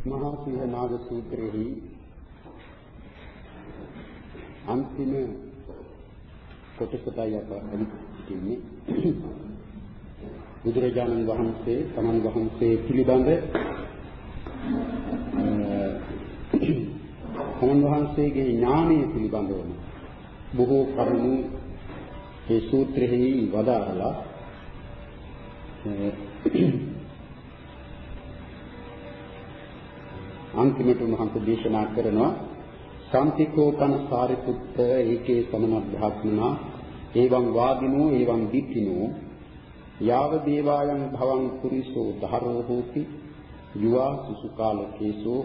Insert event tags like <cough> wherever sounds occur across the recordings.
මහා සිංහනාද සූත්‍රයේහි අන්තිම කොටසටයි අප සිටින්නේ. බුදුරජාණන් වහන්සේ තමන් වහන්සේ පිළිබඳ තමන් වහන්සේගේ ඥානය පිළිබඳව බොහෝ කරුණු ඒ සූත්‍රෙහි වදාරලා අන්තිමට උන්වහන්සේ දේශනා කරනවා සම්තිකෝපන සාරිපුත්ත ඒකේ සමනබ්ධාත්මනා එවං වාදිනෝ එවං දික්ඛිනෝ යාව දේවායන් භවං පුරිසෝ ධාරෝ හෝති යුවා සුසුකාලකේසෝ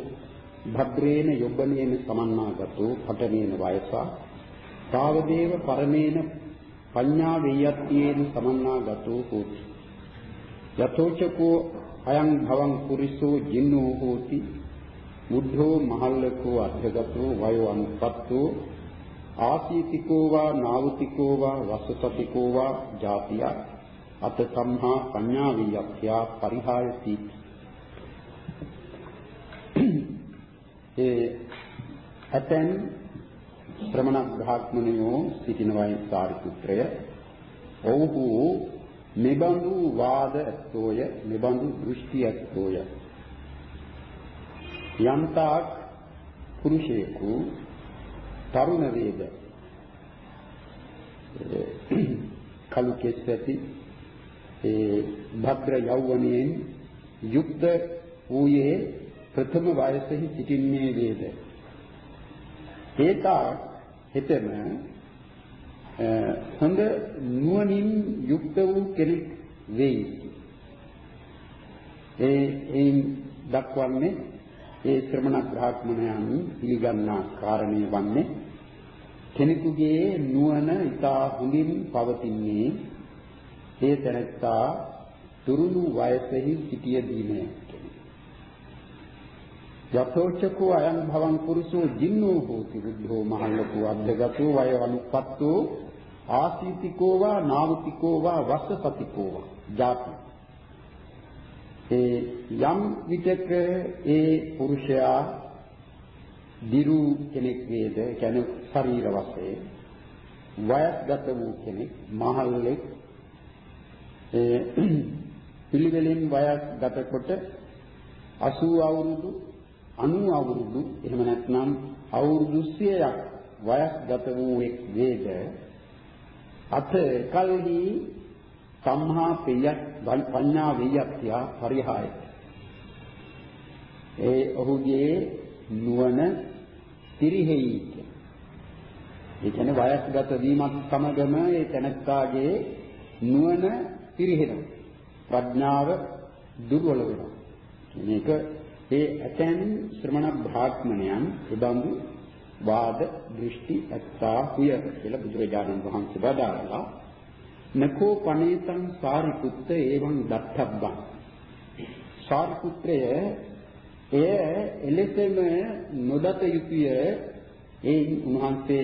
භද්‍රේන යොබ්බනේන සමන්නාගතෝ පඨනේන වයසා තාවදේව පරමේන පඤ්ඤා වේයත්තියේන සමන්නාගතෝ හෝති. යතෝචකෝ අයං භවං පුරිසෝ ජින්නෝ හෝති බුද්ධෝ මහල්ලකෝ අධ්‍යගතෝ වයෝ අනුපත්තෝ ආසීතිකෝ වා නාවතිකෝ වා වස්සසතිකෝ වා ජාතිය අත සම්හා පඤ්ඤා වියක්ඛ්‍යා පරිහායති. ඒ ඇතැන් ශ්‍රමණ බ්‍රාහ්මණයෝ සිටිනවයි සාරිපුත්‍රය. ඔව්හු මෙබඳු වාද ඇත්තෝය මෙබඳු දෘෂ්ටි ඇත්තෝය. යම්තාක් පුරුෂයෙකු තරුණ වේද <clears throat> කලු කෙස් ඇති ඒ භද්‍ර යෞවනයෙන් යුක්ත වූයේ ප්‍රථම වයසෙහි සිටින්නේ වේද? ඒතා හෙතෙම හොඳ නුවණින් යුක්ත වූ කෙනෙක් වෙයි. ඒ එයින් දක්වන්නේ ඒ ශ්‍රමණ බ්‍රාහ්මණයන් පිළිගන්නා කාරණේ වන්නේ කෙනෙකුගේ නුවණ ඊටා හොඳින් පවතින්නේ ඒ තැනත්තා තුරුණු වයසෙහි සිටියදීමය යතෝචකෝ අයං භවං පුරුෂෝ ජින්නෝ හෝති බුද්ධෝ මහල්ලකෝ අධ්‍යගතෝ වය අනුපත්තෝ ආසීතිකෝ වා නාවතිකෝ වා වස්සසතිකෝ වා ජාති. ඒ යම් විටක ඒ පුරුෂයා දිරු කෙනෙක් වේද? කියන්නේ ශරීර වශයෙන් වයස්ගත වූ කෙනෙක් මහල්ලෙක් ඒ පිළිවෙලින් වයස්ගත කොට 80 අවුරුදු 90 අවුරුදු එහෙම නැත්නම් අවුරුදු 100ක් වයස්ගත වූ එක් වේද? අත කල්හි සම්හා පෙයත් පඤ්ඤා වේයත්‍ය පරිහාය. ඒ ඔහුගේ නුවණ පිරිහෙයි ඒ කියන්නේ වයස්ගත වීමත් සමගම ඒ තැනත්තාගේ නුවණ පිරිහෙනවා. ප්‍රඥාව දුර්වල වෙනවා. මේක ඒ ඇතැන් ශ්‍රමණ බ්‍රාහ්මණයන් එබඳු වාද දෘෂ්ටි ඇත්තා හුය කියලා බුදුරජාණන් වහන්සේ වදාළා. නකෝ පනේතං සාරිපුත්ත එවං දත්තබ්බං. සාරිපුත්‍රය එය එලෙසම නොදත යුතුය. ඒ උන්වහන්සේ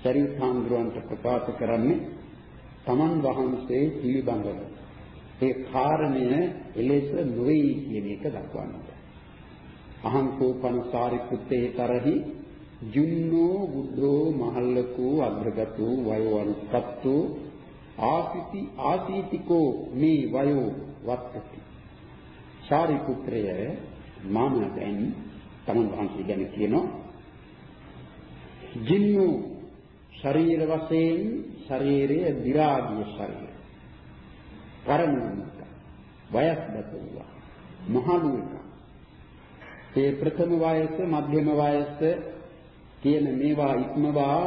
සරියුත් හාමුදුරුවන්ට ප්‍රකාශ කරන්නේ තමන් වහන්සේ පිළිබඳව. ඒ කාරණය එලෙස නොවේ කියන එක දක්වන්නට. අහං කෝපන සාරිපුත්තේ තරහි ජුන්නෝ බුද්ධෝ මහල්ලකෝ අග්‍රගතෝ වයෝ අනුපත්තෝ ආසිති ආසීතිකෝ මේ වයෝ වත්තති. සාරිපුත්‍රය මම දැන් තමන් වහන්සේ ගැන කියනවා ජින්නු ශරීර වශයෙන් ශරීරයේ දි รา ගිය ශරීරය. පරමනික වයස්ගත වූවා. මහලු එක. ඒ ප්‍රථම වයස, මධ්‍යම වයස කියන මේවා ඉක්මවා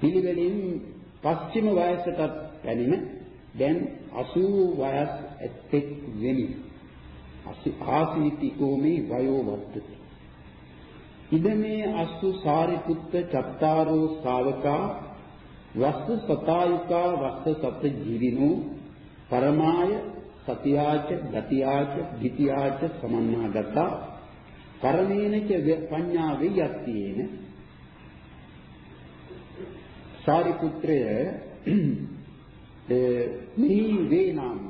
පිළිවෙලින් පස්චිම වයසටත් පැමිණ දැන් 80 වයස් ඇත්තෙක් වෙමි. ආසීතිකෝ මේ වයෝ වත්තති. ඉදමේ අස්සු සාරිපුත්ත චත්තාරෝ ශාවකා වස්ස සතායුකා වස්ස සත ජීවිනෝ පරමාය සතියාච ගතියාච ධිතියාච සමන්නාගතා පරමේනච පඤ්ඤා වෙයත්තියේන සාරිපුත්‍රය මේ වේනම්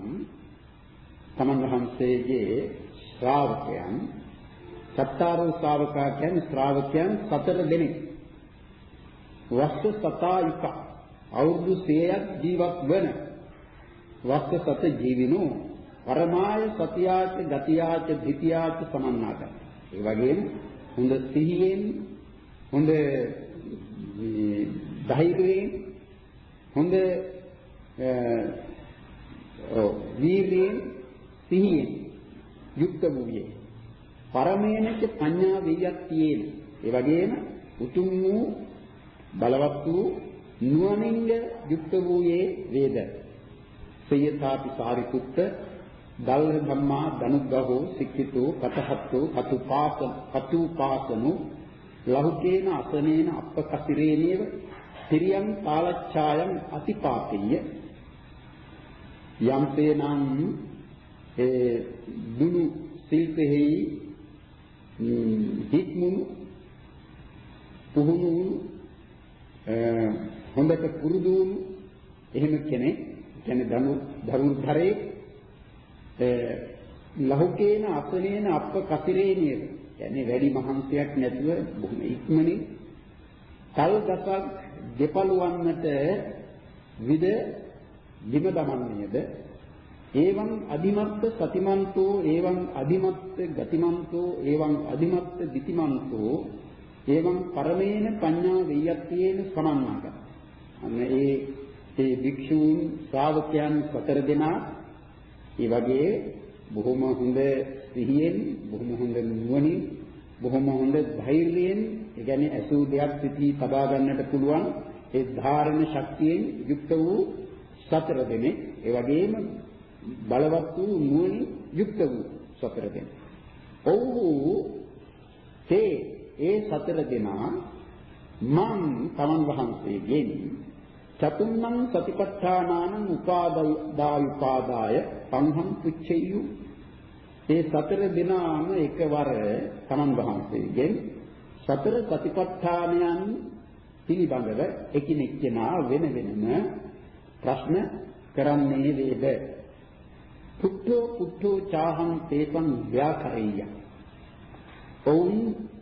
තමන් වහන්සේගේ ශ්‍රාවකයන් සත්තාරෝ ශ්‍රාවකා කියන්නේ ශ්‍රාවකයන් සතර දෙනෙක්. වස්ස සතායික අවුරුදු 100ක් ජීවත් වන වස්ස සත ජීවිනෝ පරමාය සතියාච ගතියාච ධිතියාච සමන්නාත. ඒ වගේම හොඳ සිහියෙන් හොඳ ධෛර්යයෙන් හොඳ වීර්යයෙන් සිහියෙන් යුක්ත වූයේ. පරමේනච පඤ්ඤා වියක්තියේන ඒ වගේම උතුම් වූ බලවත් වූ නුවණින්ද යුක්ත වූයේ වේද. සයථාපි සාරිපුත්ත දල්හ ධම්මා දනුග්ගහෝ සික්ඛිතෝ කතහත්තෝ කතුපාස කතුපාසනු ලහුකේන අසනේන අප්පකසිරේනේව තිරියං කාලච්ඡායන් අතිපාපෙය්‍ය යම්පේනං ඒ දුනු සිල්පෙහි හික්මුණු පුහුණු හොඳට පුරුදු වුණු එහෙම කෙනෙක් කියන්නේ දනු දරුතරේ ලහුකේන අපනේන අප්ප කසිරේනිය කියන්නේ වැඩි මහන්සියක් නැතුව බොහොම ඉක්මනින් කල් ගසක් දෙපළුවන්නට විද බිම දමන්නේද? ඒවං අදිමත්ත සතිමන්තෝ ඒවං අදිමත්ත ගතිමන්තෝ ඒවං අදිමත්ත දිතිමන්තෝ ඒවං පරමේන පඤ්ඤා වෙය්‍යත්තේන සමන්නාක අන්න ඒ ඒ භික්ෂූන් ශ්‍රාවකයන් සතර දෙනා ඒ වගේ බොහොම හොඳ සිහියෙන් බොහොම හොඳ නුවණින් බොහොම හොඳ ධෛර්යයෙන් ඒ කියන්නේ අසු දෙයක් සිටී තබා ගන්නට පුළුවන් ඒ ධාරණ ශක්තියෙන් යුක්ත වූ සතර දෙනෙක් ඒ වගේම බලවත් වූ නුවණින් යුක්ත වූ සතර දෙනෙක්. ඔව්හු තේ ඒ සතර දෙනා මං තමන් වහන්සේගෙන් චතුම්මං සතිපට්ඨානානං උපාදාය පංහං පුච්චෙය්‍යු ඒ සතර දිනාම එකවර තමන් වහන්සේගෙන් සතර සතිපට්ඨානයන් පිළිබඳව එකිනෙක කෙනා වෙන වෙනම ප්‍රශ්න කරන්නේ වේද පුත්තෝ පුත්තෝ චාහං තේපං ව්‍යාකරෙය්‍ය ඔවුන්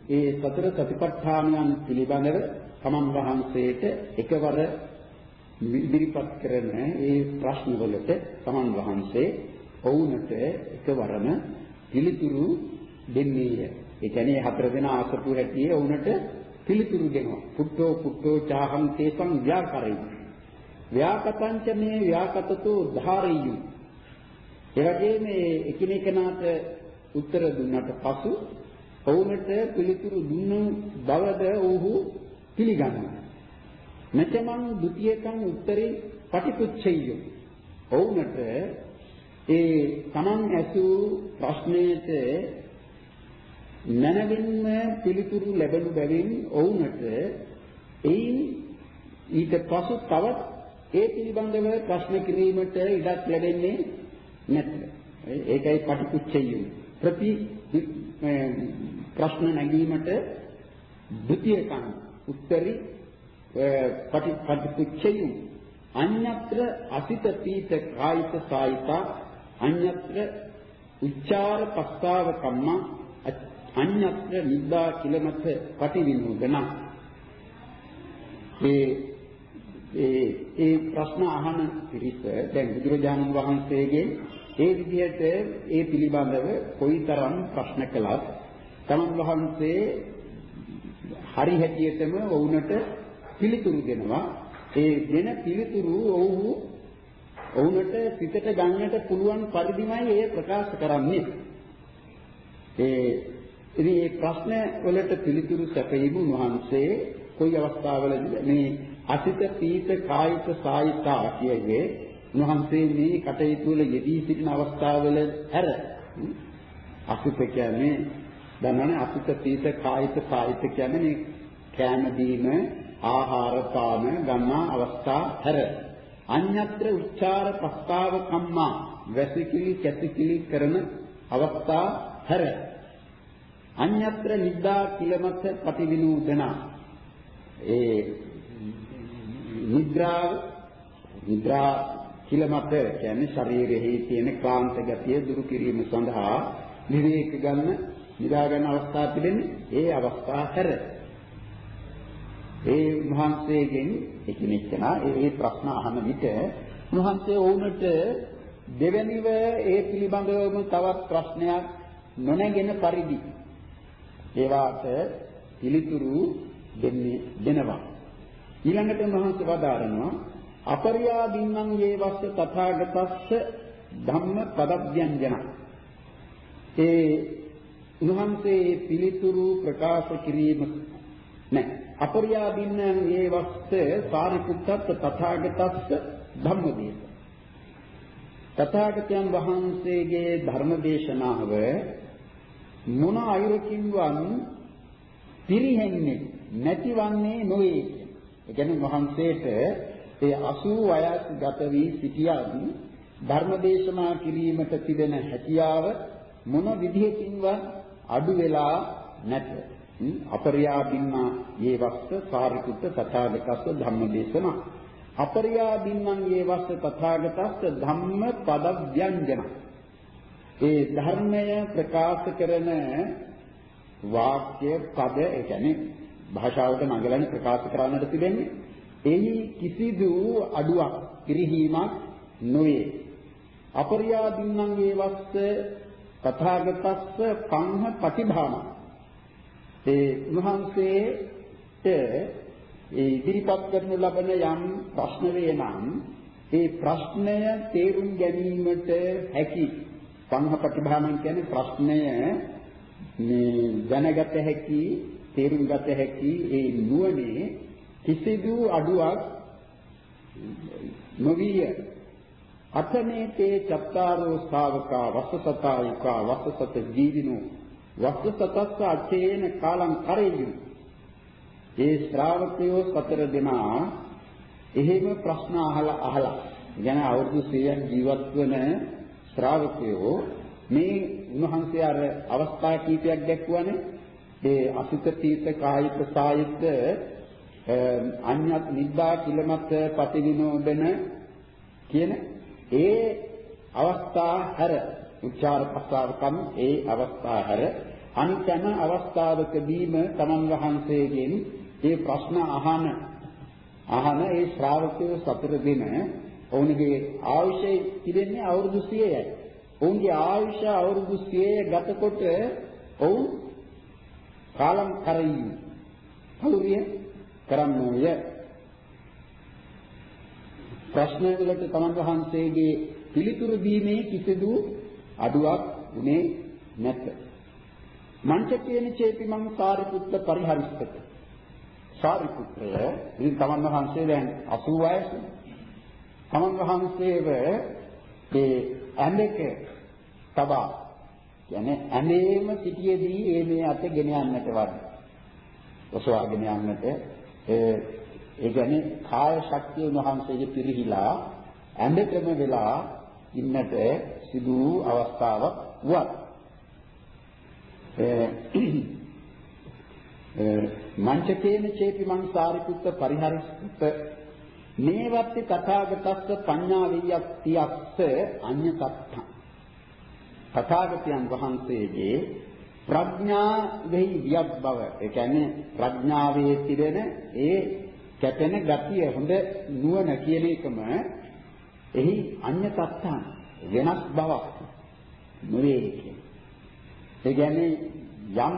ඒ සතර සතිපට්ඨානයන් පිළිබඳව තමන් වහන්සේට එකවර ඉදිරිපත් කරන ඒ ප්‍රශ්න වලට තමන් වහන්සේ ඔවුන්ට එකවරම පිළිතුරු දෙන්නේය. ඒ කියන්නේ හතර දෙනා අසපු හැටියේ ඔවුන්ට පිළිතුරු දෙනවා. පුත්තෝ පුත්තෝ චාහං තේසං ව්‍යාකරෙය්‍ය ව්‍යාකතංච මේ ව්‍යාකතතෝ ධාරෙය්‍යු ඒ වගේම මේ එකිනෙකනාට උත්තර දුන්නට පසු ඔවුන්ට පිළිතුරු දුන්න බවද ඔවුහු පිළිගන්නවා. මෙතමන් ဒ ුතියකං උත්තරේ පටිපුච්චෙය්‍ය. ඔවුන්ට ඒ Taman ඇසූ ප්‍රශ්නයට මනවින්ම පිළිතුරු ලැබෙනු බැවින් ඔවුන්ට එයින් ඊට පසු තවත් ඒ පිළිබඳව ප්‍රශ්න කිරීමට ඉඩක් ලැබෙන්නේ නැත. ඒකයි පටිකුච්චය. ප්‍රති ප්‍රශ්න නැගීමට ද්විතීයකම් උත්තරී පටිකුච්චය අඤ්ඤත්‍ර අසිත පීත කායික සායිතා අඤ්ඤත්‍ර උච්චාර පස්තාව කම්මා අඤ්ඤත්‍ර නිද්දා කිලමත පටිවිනෝදන ඒ ඒ ඒ ප්‍රශ්න අහන පිරිස දැන් බුදුරජාණන් වහන්සේගේ ඒ විදිහට ඒ පිළිබඳව කොයිතරම් ප්‍රශ්න කළත් තමන් වහන්සේ හරි හැටියටම වුණට පිළිතුරු දෙනවා. ඒ දෙන පිළිතුරු ඔව්හු ඔවුන්ට සිතට ගන්නට පුළුවන් පරිදිමයි එය ප්‍රකාශ කරන්නේ. ඒ ඉතින් මේ ප්‍රශ්න වලට පිළිතුරු සැපයීම වහන්සේ කොයි අවස්ථාවලද මේ අසිත පීත කායික සායිතා කියවේ උන්වහන්සේ මේ කටයුතු වල යෙදී සිටින අවස්ථාවල හැර. අසිත කියන්නේ දන්නවනේ අසිත පීත කායික සායිත කියන්නේ මේ කෑම දීම ආහාර පාන ගන්නා අවස්ථා හැර. අඤ්ඤත්‍ර උච්චාර ප්‍රස්තාව කම්මා වැසිකිලි කැසිකිලි කරන අවස්ථා හැර. අඤ්ඤත්‍ර නිද්දා කිලමත් පටිවිනෝදනා ඒ නිද්‍රාව නිද්‍රා කිලමත කියන්නේ ශරීරයේ තියෙන ක්ලාන්ත ගතිය දුරු කිරීම සඳහා විවේක ගන්න නිදා ගන්න අවස්ථා තිබෙන්නේ ඒ අවස්ථා හැර. ඒ මහන්සේගෙන් එකිනෙකනා ඒ ප්‍රශ්න අහන විට මහන්සේ වුණට දෙවැනිව ඒ පිළිබඳවම තවත් ප්‍රශ්නයක් නොනැගෙන පරිදි ඒවාට පිළිතුරු දෙන්නේ දෙනවා. ඊළඟට මහන්සේ වදාරනවා අපරියාදීන්නං යේවස්ස තථාගතස්ස ධම්ම පදව්‍යංජන. ඒ උන්වහන්සේ පිළිතුරු ප්‍රකාශ කිරීම නැහැ. අපරියාදීන්නං යේවස්ස සාරිපුත්තත් තථාගතස්ස ධම්මදේශ. තථාගතයන් වහන්සේගේ ධර්ම දේශනාව මොන අයුරකින්වත් පිරිහෙන්නේ නැතිවන්නේ නොවේ. ඒ කියන්නේ වහන්සේට ඒ 80 වයස් ගත වී සිටියත් ධර්ම දේශනා කිරීමට තිබෙන හැකියාව මොන විදිහකින්වත් අඩු වෙලා නැත. අපරියාදින්නා යේ වස්ස සාරිපුත්ත තථාගතස්ස ධම්මදේශනා අපරියාදින්නම් යේ වස්ස තථාගතස්ස ධම්ම පද ව්‍යංජන ඒ ධර්මය ප්‍රකාශ කරන වාක්‍ය පද ඒ කියන්නේ භාෂාවට නගලන ප්‍රකාශ කරන්නට තිබෙන්නේ. එහි කිසිදු අඩුවක් පිරිහීමක් නොවේ. අපරියාදින්නම් යේ වස්ස තථාගතස්ස පංහ පටිභාන ඒ උන්වහන්සේට ඒ ඉදිරිපත් කරනු ලබන යම් ප්‍රශ්න වේ නම් ඒ ප්‍රශ්නය තේරුම් ගැනීමට හැකි පංහ පටිභාන කියන්නේ ප්‍රශ්නය මේ දැනගත හැකි තේරුම් ගත හැකි ඒ නුවණේ කිසිදු අඩුවක් නොවිය. අතනේ තේ චත්තාරෝ ශාවකා වස්සසතායුකා වස්සසත ජීවිනෝ. වස්සසතස්ස අචේන කාලං කරෙයු. ඒ ශ්‍රාවකයෝ සතර දෙනා එහෙම ප්‍රශ්න අහලා අහලා යන අවුරුදු 100ක් ජීවත් වන ශ්‍රාවකයෝ මේ උන්වහන්සේ අර අවස්ථා කීපයක් දැක්වුවානේ. ඒ අසිත තීත කායික සායිත අඤ්ඤත් නිබ්බා කිලමත් පටිවිනෝදන කියන ඒ අවස්ථා හැර උච්චාර ප්‍රස්තාවකම් ඒ අවස්ථා හැර අනිත්‍යන අවස්ථාවකදීම තමන් වහන්සේගෙන් මේ ප්‍රශ්න අහන අහන ඒ ශ්‍රාවකයෝ සතර දින ඔවුන්ගේ ආයුෂය තිබෙන්නේ අවුරුදු 100යි. ඔවුන්ගේ ආයුෂ අවුරුදු 100 ගතකොට ඔවුන් කාලම් කරයි. කවුරිය කරන්නෝය ප්‍රශ්න වලට තමන් වහන්සේගේ පිළිතුරු දීමේ කිසිදු අඩුවක් උනේ නැත. මංචකේන චේති මං සාරිපුත්ත පරිහරිස්සත. සාරිපුත්‍රය ඉතින් තමන් වහන්සේ දැන් 80 වයසේ. තමන් වහන්සේව ඒ ඇඳක තබා කියන්නේ ඇඳේම සිටියේදී ඒ මේ අත ගෙන යන්නට වඩ. ඔසවාගෙන යන්නට ඒ ඒ කියන්නේ කාය ශක්තිය උන්වහන්සේගේ පිරිහිලා ඇඳටම වෙලා ඉන්නට සිදු අවස්ථාවක් වුණා. මංචකේන චේති මං සාරිපුත්ත පරිහරිස්ත මේවත්ති තථාගතස්ස පඤ්ඤා වියක්තියස්ස අඤ්ඤ සත්ත තථාගතයන් වහන්සේගේ ප්‍රඥා වෙහි වියක් බව ඒ කියන්නේ ප්‍රඥාවේ තිබෙන ඒ කැපෙන ගතිය හොඳ නුවණ කියන එකම එහි අඤ්‍ය තත්ත්වයන් වෙනස් බවක් නොවේ කියන්නේ. ඒ කියන්නේ යම්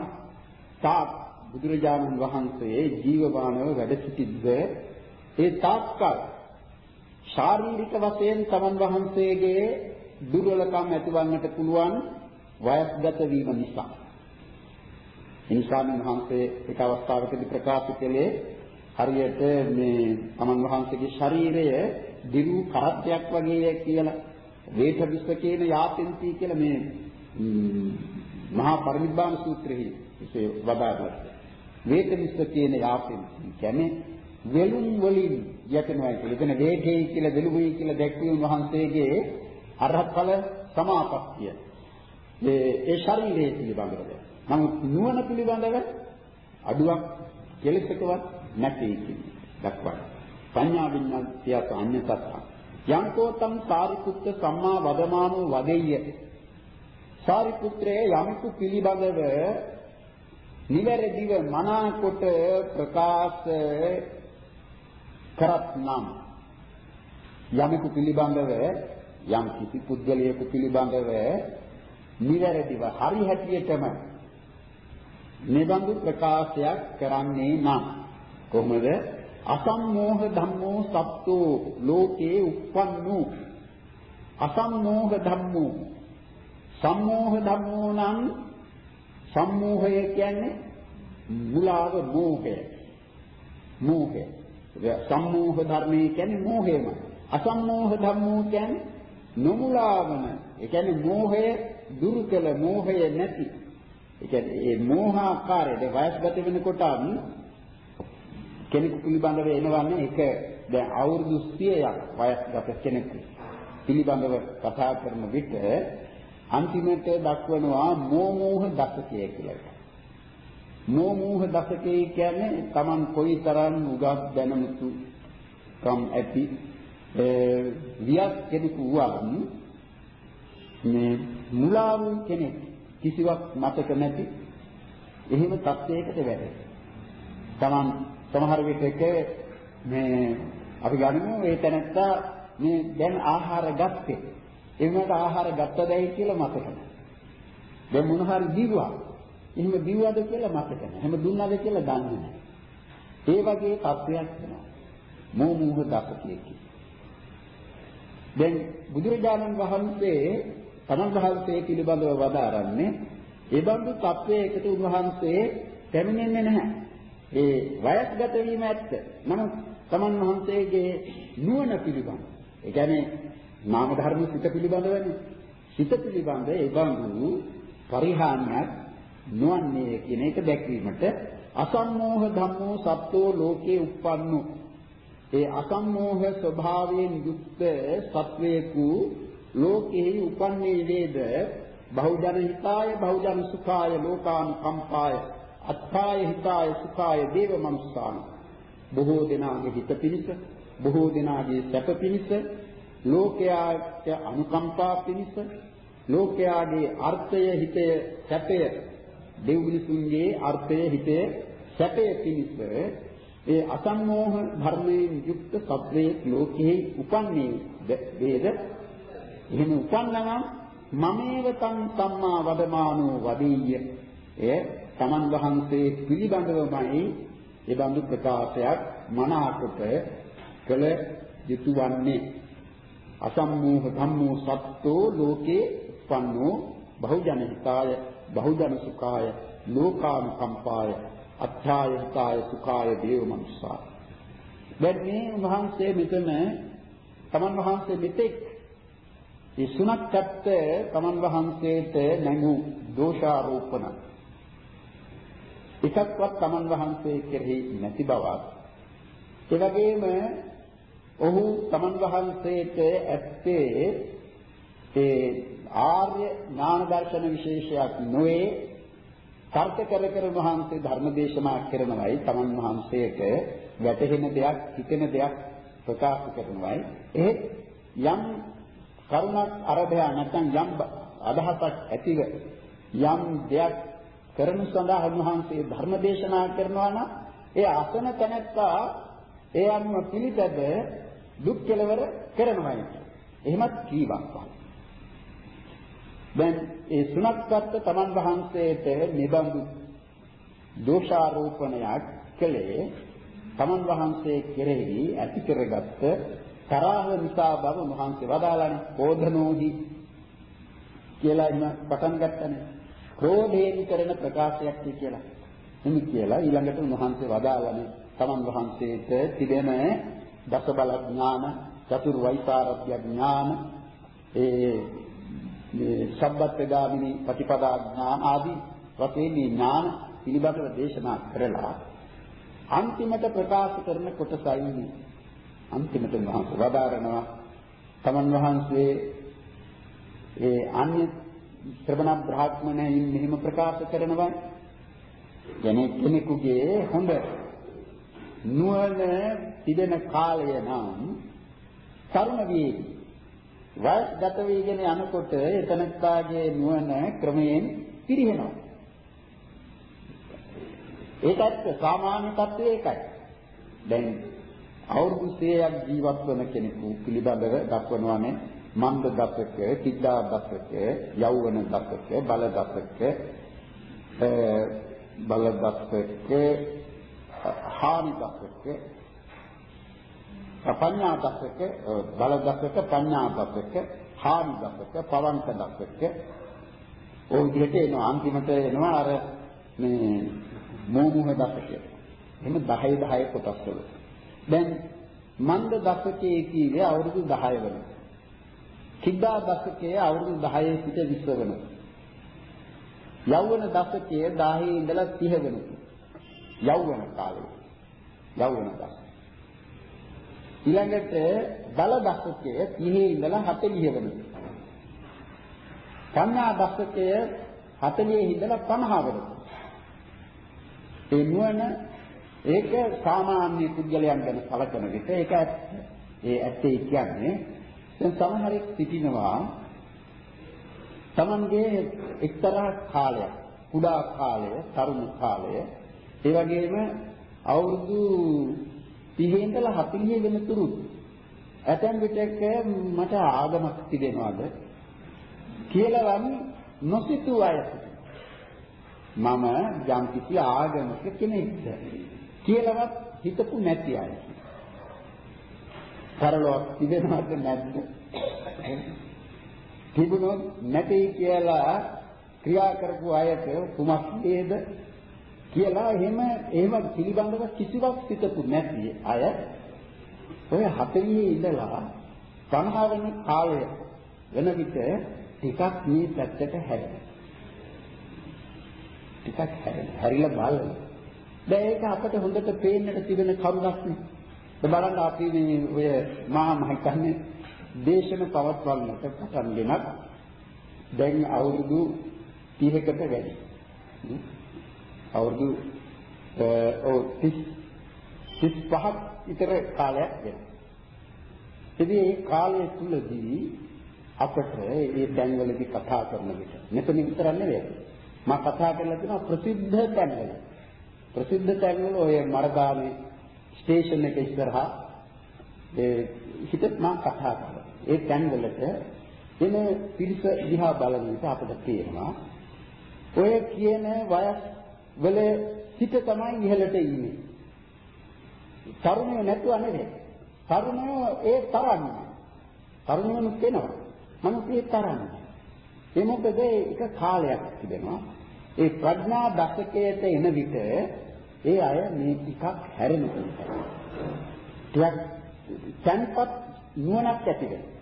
තාක් බුදුරජාණන් වහන්සේ ජීවමානව වැඩ සිටිද්ද ඒ තාක්කල් ශාරීරික වශයෙන් තමන් වහන්සේගේ දුර්වලකම් ඇතිවන්නට පුළුවන් වයස්ගත වීම නිසා. ඉන්සාමන් වහන්සේ එක අවස්ථාවකදී ප්‍රකාශ කළේ හරියට මේ තමන් වහන්සේගේ ශරීරය දිරු කරත්තයක් වගේ කියලා වේත විස්සකේන යාපෙන්ති කියලා මේ මහා පරිනිබ්බාන සූත්‍රයේ විශේෂ වදාළා. වේත විස්සකේන යාපෙන්ති කියන්නේ වෙලුම් වලින් යටනවා කියලා. එතන වේතේ කියලා වෙලුමයි කියලා දැක්වීම වහන්සේගේ අරහත් ඵල සමාපත්තිය. ඒ ඒ ශරීරයේ පිළිබඳව. නමුත් නුවණ පිළිබඳව අඩුවක් කෙලෙසකවත් නැtei කියන්නේ දක්වයි. පඤ්ඤා විඤ්ඤාතියත් අඤ්ඤතත් යංකෝතම් සාරිපුත්ත සම්මා වදමානෝ වදෙය්‍ය සාරිපුත්‍රයේ යමකු පිළිබඳව නිවැරදිව මනාකොට ප්‍රකාශ කරත් නම් යමකු පිළිබඳව යම් කිසි පුද්ගලයෙකු පිළිබඳව නිවැරදිව හරි හැටියටම නිබඳු ප්‍රකාශයක් කරන්නේ නම් කොහොමද? අසම්මෝහ ධම්මෝ සත්තු ලෝකේ උප්පන්නු අසම්මෝහ ධම්මෝ. සම්මෝහ ධම්මෝ නම් සම්මෝහය කියන්නේ මුලාව මෝහය. මෝහය. සම්මෝහ ධර්මයේ කියන්නේ මෝහයම අසම්මෝහ ධම්මෝ කියන්නේ නොමුලාවන ඒ කියන්නේ මෝහය දුරු කළ මෝහය නැති. ඒ කියන්නේ මේ මෝහාකාරයේ වයස්ගත වෙනකොට කෙනෙකු පිළිබඳව එනවන්නේ එක දැන් අවුරුදු 100ක් වයස්ගත කෙනෙකු පිළිබඳව කතා කරන විට අන්තිමට දක්වනවා මෝමෝහ දශකය කියලා. මෝමෝහ දශකය කියන්නේ Taman කොයිතරම් උගත් දැනුමුතු කම් ඇති වියක් කෙනෙකු වුවත් මේ මුලා වූ කෙනෙක් කිසිවක් මතක නැති එහෙම තත්යකට වැටේ. Taman සමහර විටක මේ අපි ගනිමු ඒ තැනත්තා මේ දැන් ආහාර ගත්තේ. ඒ වුණාට ආහාර ගත්තදයි කියලා මතක නැහැ. දැන් මොන හරි දීුවා. එහෙම දීුවද කියලා මතක නැහැ. එහෙම දුන්නාද කියලා දන්නේ නැහැ. ඒ වගේ තත්වයක් වෙනවා. මෝමුහ දපතියකි. දැන් බුදුරජාණන් වහන්සේ තමන් වහන්සේ පිළිබඳව වදාරන්නේ ඒ බඳු තත්වයකට උන්වහන්සේ පැමිණෙන්නේ නැහැ. ඒ වයස්ගත වීම ඇත්ත. නමුත් තමන් වහන්සේගේ නුවණ පිළිබඳ. ඒ කියන්නේ නාම ධර්ම සිත පිළිබඳවනේ. සිත පිළිබඳ ඒ බඳු පරිහානියක් නොවන්නේ කියන එක දැක්වීමට අසම්මෝහ ධම්මෝ සත්වෝ ලෝකේ උප්පන්නු ඒ අසම්මෝහ ස්වභාවයෙන් යුක්ත සත්වේකු ලෝකෙහි උපන්නේ වේද බහුජන හිතාය බහුජන සුඛාය ලෝකානුකම්පාය අත්ථාය හිතාය සුඛාය දේව මනුස්සාන. බොහෝ දෙනාගේ හිත පිණිස බොහෝ දෙනාගේ සැප පිණිස ලෝකයාට අනුකම්පා පිණිස ලෝකයාගේ අර්ථය හිතය සැපය දෙව් මිනිසුන්ගේ අර්ථය හිතය සැපය පිණිස ඒ අසම්මෝහ ධර්මයෙන් යුක්ත සත්වයේ ලෝකෙහි උපන්නේ වේද? එහෙම උපන්නනම් මමේව තං සම්මා වදමානෝ වදීය. එය තමන් වහන්සේ පිළිබඳවමයි ඒ බඳු ප්‍රකාශයක් මනාකොට කළ යුතු වන්නේ. අසම්මෝහ ධම්මෝ සත්තෝ ලෝකේ උපන්නෝ බහුජන හිතාය. බහුජන සුඛාය ලෝකානුකම්පාය අත්ථාය හිතාය සුඛාය දේව මනුස්සා දැන් මේ වහන්සේ මෙතන තමන් වහන්සේ මෙතෙක් ඒ සුණක්කත් තමන් වහන්සේට නැඟූ දෝෂාරෝපණ. එකක්වත් තමන් වහන්සේ කෙරෙහි නැති බවත් ඒ වගේම ඔහු තමන් වහන්සේට ඇත්තේ ඒ ආර්ය ඥාන දර්ශන විශේෂයක් නොවේ. තර්ක කර කර වහන්සේ ධර්ම දේශනා කරනවයි තමන් වහන්සේට වැටහෙන දෙයක් හිතෙන දෙයක් ප්‍රකාශ කරනවයි. ඒ යම් කරුණක් අරබය නැත්නම් යම් අදහසක් ඇතිව යම් දෙයක් කරනු සඳහා උන්වහන්සේ ධර්ම දේශනා කරනවා නම් ඒ අසන තැනැත්තා ඒ අනුව පිළිපැද දුක් කෙලවර කරනවායි. එහෙමත් කීවක් දැන් ඒ සුණක්කත් තමන් වහන්සේට නිබඳු දෝෂාරෝපණයක් කළේ තමන් වහන්සේ කෙරෙහි ඇති කරගත්ත තරහ නිසා බව උන්වහන්සේ වදාළනේ කෝධනෝහි කියලා එන පටන් ගන්නනේ ක්‍රෝධයෙන් කරන ප්‍රකාශයක් කියලා. එනි කියලා ඊළඟට උන්වහන්සේ වදාළනේ තමන් වහන්සේට තිබෙන දස බල ඥාන, චතුර් වෛපාරත්‍ය ඥාන, ඒ මේ සබ්බත්ගාමිනී ප්‍රතිපදා ඥාන ආදී වශයෙන් මේ ඥාන පිළිබඳව දේශනා කරලා අන්තිමට ප්‍රකාශ කරන කොටසයි අන්තිමට මහන්සේ වදාරනවා. තමන් වහන්සේ ඒ අන්‍ය ශ්‍රවණ බ්‍රාහ්මණයින් මෙහිම ප්‍රකාශ කරනවා. කෙනෙක් කෙනෙකුගේ හොඳ නුවණ තිබෙන කාලය නම් තරුණ වේවි වයස්ගත වීගෙන යනකොට එතනත්තාගේ නුවණ ක්‍රමයෙන් පිරිහෙනවා. ඒකත් සාමාන්‍ය තත්ත්වය ඒකයි. දැන් අවුරුදු 100ක් ජීවත් වන කෙනෙකු පිළිබඳව දක්වනවානේ මන්ද දසක, කිද්දා දසක, යෞවන දසක, බල දසක, බල දසක, හානි දසක, පඤ්ඤා දසක, බල දසක, පඤ්ඤා දසක, හානි දසක, පවංක දසක ඔය විදිහට එනවා අන්තිමට එනවා අර මේ මෝමුහ දසකය. එහෙම 10 10 කොටස් වල. දැන් මන්ද දශකයේ කීවේ අවුරුදු 10 වෙන. කිද්දා දශකයේ අවුරුදු 10 සිට 20 වෙන. යෞවන දශකයේ 10 ඉඳලා 30 වෙන. යෞවන කාලය. යෞවන දශක. ඊළඟට බල දශකයේ 30 ඉඳලා 40 වෙන. කන්‍යා දශකයේ 40 ඉඳලා 50 වෙන. ඒ නුවණ ඒක සාමාන්‍ය පුද්ගලයන් ගැන කලකන විට ඒක ඇත්ත. ඒ ඇත්තේ කියන්නේ දැන් සමහරෙක් සිටිනවා Tamanගේ එක්තරා කාලයක් කුඩා කාලය, තරුණ කාලය, ඒ වගේම අවුරුදු 30 ඉඳලා 40 වෙනතුරු ඇතැම් විටක මට ආගමක් තිබෙනවද? කියලා වම් නොසිතූ අය. මම යම් කිසි ආගමක කෙනෙක්ද? කියලාවත් හිතපු නැති අය. පරලොවක් තිබෙනවද නැද්ද? තිබුණොත් නැtei කියලා ක්‍රියා කරපු අයට කුමක් වේද? කියලා එහෙම එහෙම පිළිබඳව කිසිවක් හිතපු නැති අය ඔය 40 ඉඳලා 50 වෙනි කාලය වෙන විට ටිකක් මේ පැත්තට හැරෙනවා. ටිකක් හැරෙනවා. හැරිලා බලනවා. දැන් ඒක අපිට හොඳට පේන්නට තිබෙන කරුණක් නේ. බලන්න අපි මේ ඔය මා මම හිතන්නේ දේශන පවත්වන්නට පටන් ගෙනත් දැන් අවුරුදු 30කට වැඩි. අවුරුදු ඔව් 30 35ක් විතර කාලයක් වෙනවා. ඉතින් මේ කාලය තුලදී අපට මේ තැන්වලදී කතා කරන විට මෙතන විතර නෙවෙයි. මම කතා කරලා තියෙනවා ප්‍රසිද්ධ තැන්වල. ප්‍රසිද්ධ තැන්වල ඔය මරදානේ ස්ටේෂන් එක ඉස්සරහා ඒ හිතත් මම කතා කරා. ඒ තැන්වලට එන පිරිස දිහා බලන විට අපිට තේරෙනවා ඔය කියන වයස් වල සිට තමයි ඉහළට ඉන්නේ. තරුණයෝ නැතුව නෙවෙයි. තරුණයෝ ඒ තරන්නේ. තරුණයෝනුත් වෙනවා. නමුත් ඒ තරන්නේ. ඒ මොකද ඒක කාලයක් තිබෙනවා. ඒ ප්‍රඥා දශකයට එන විට ඒ අය මේ ටිකක් හැරෙනවා. ටිකක් තන්පත් නුවණක් ඇති වෙනවා.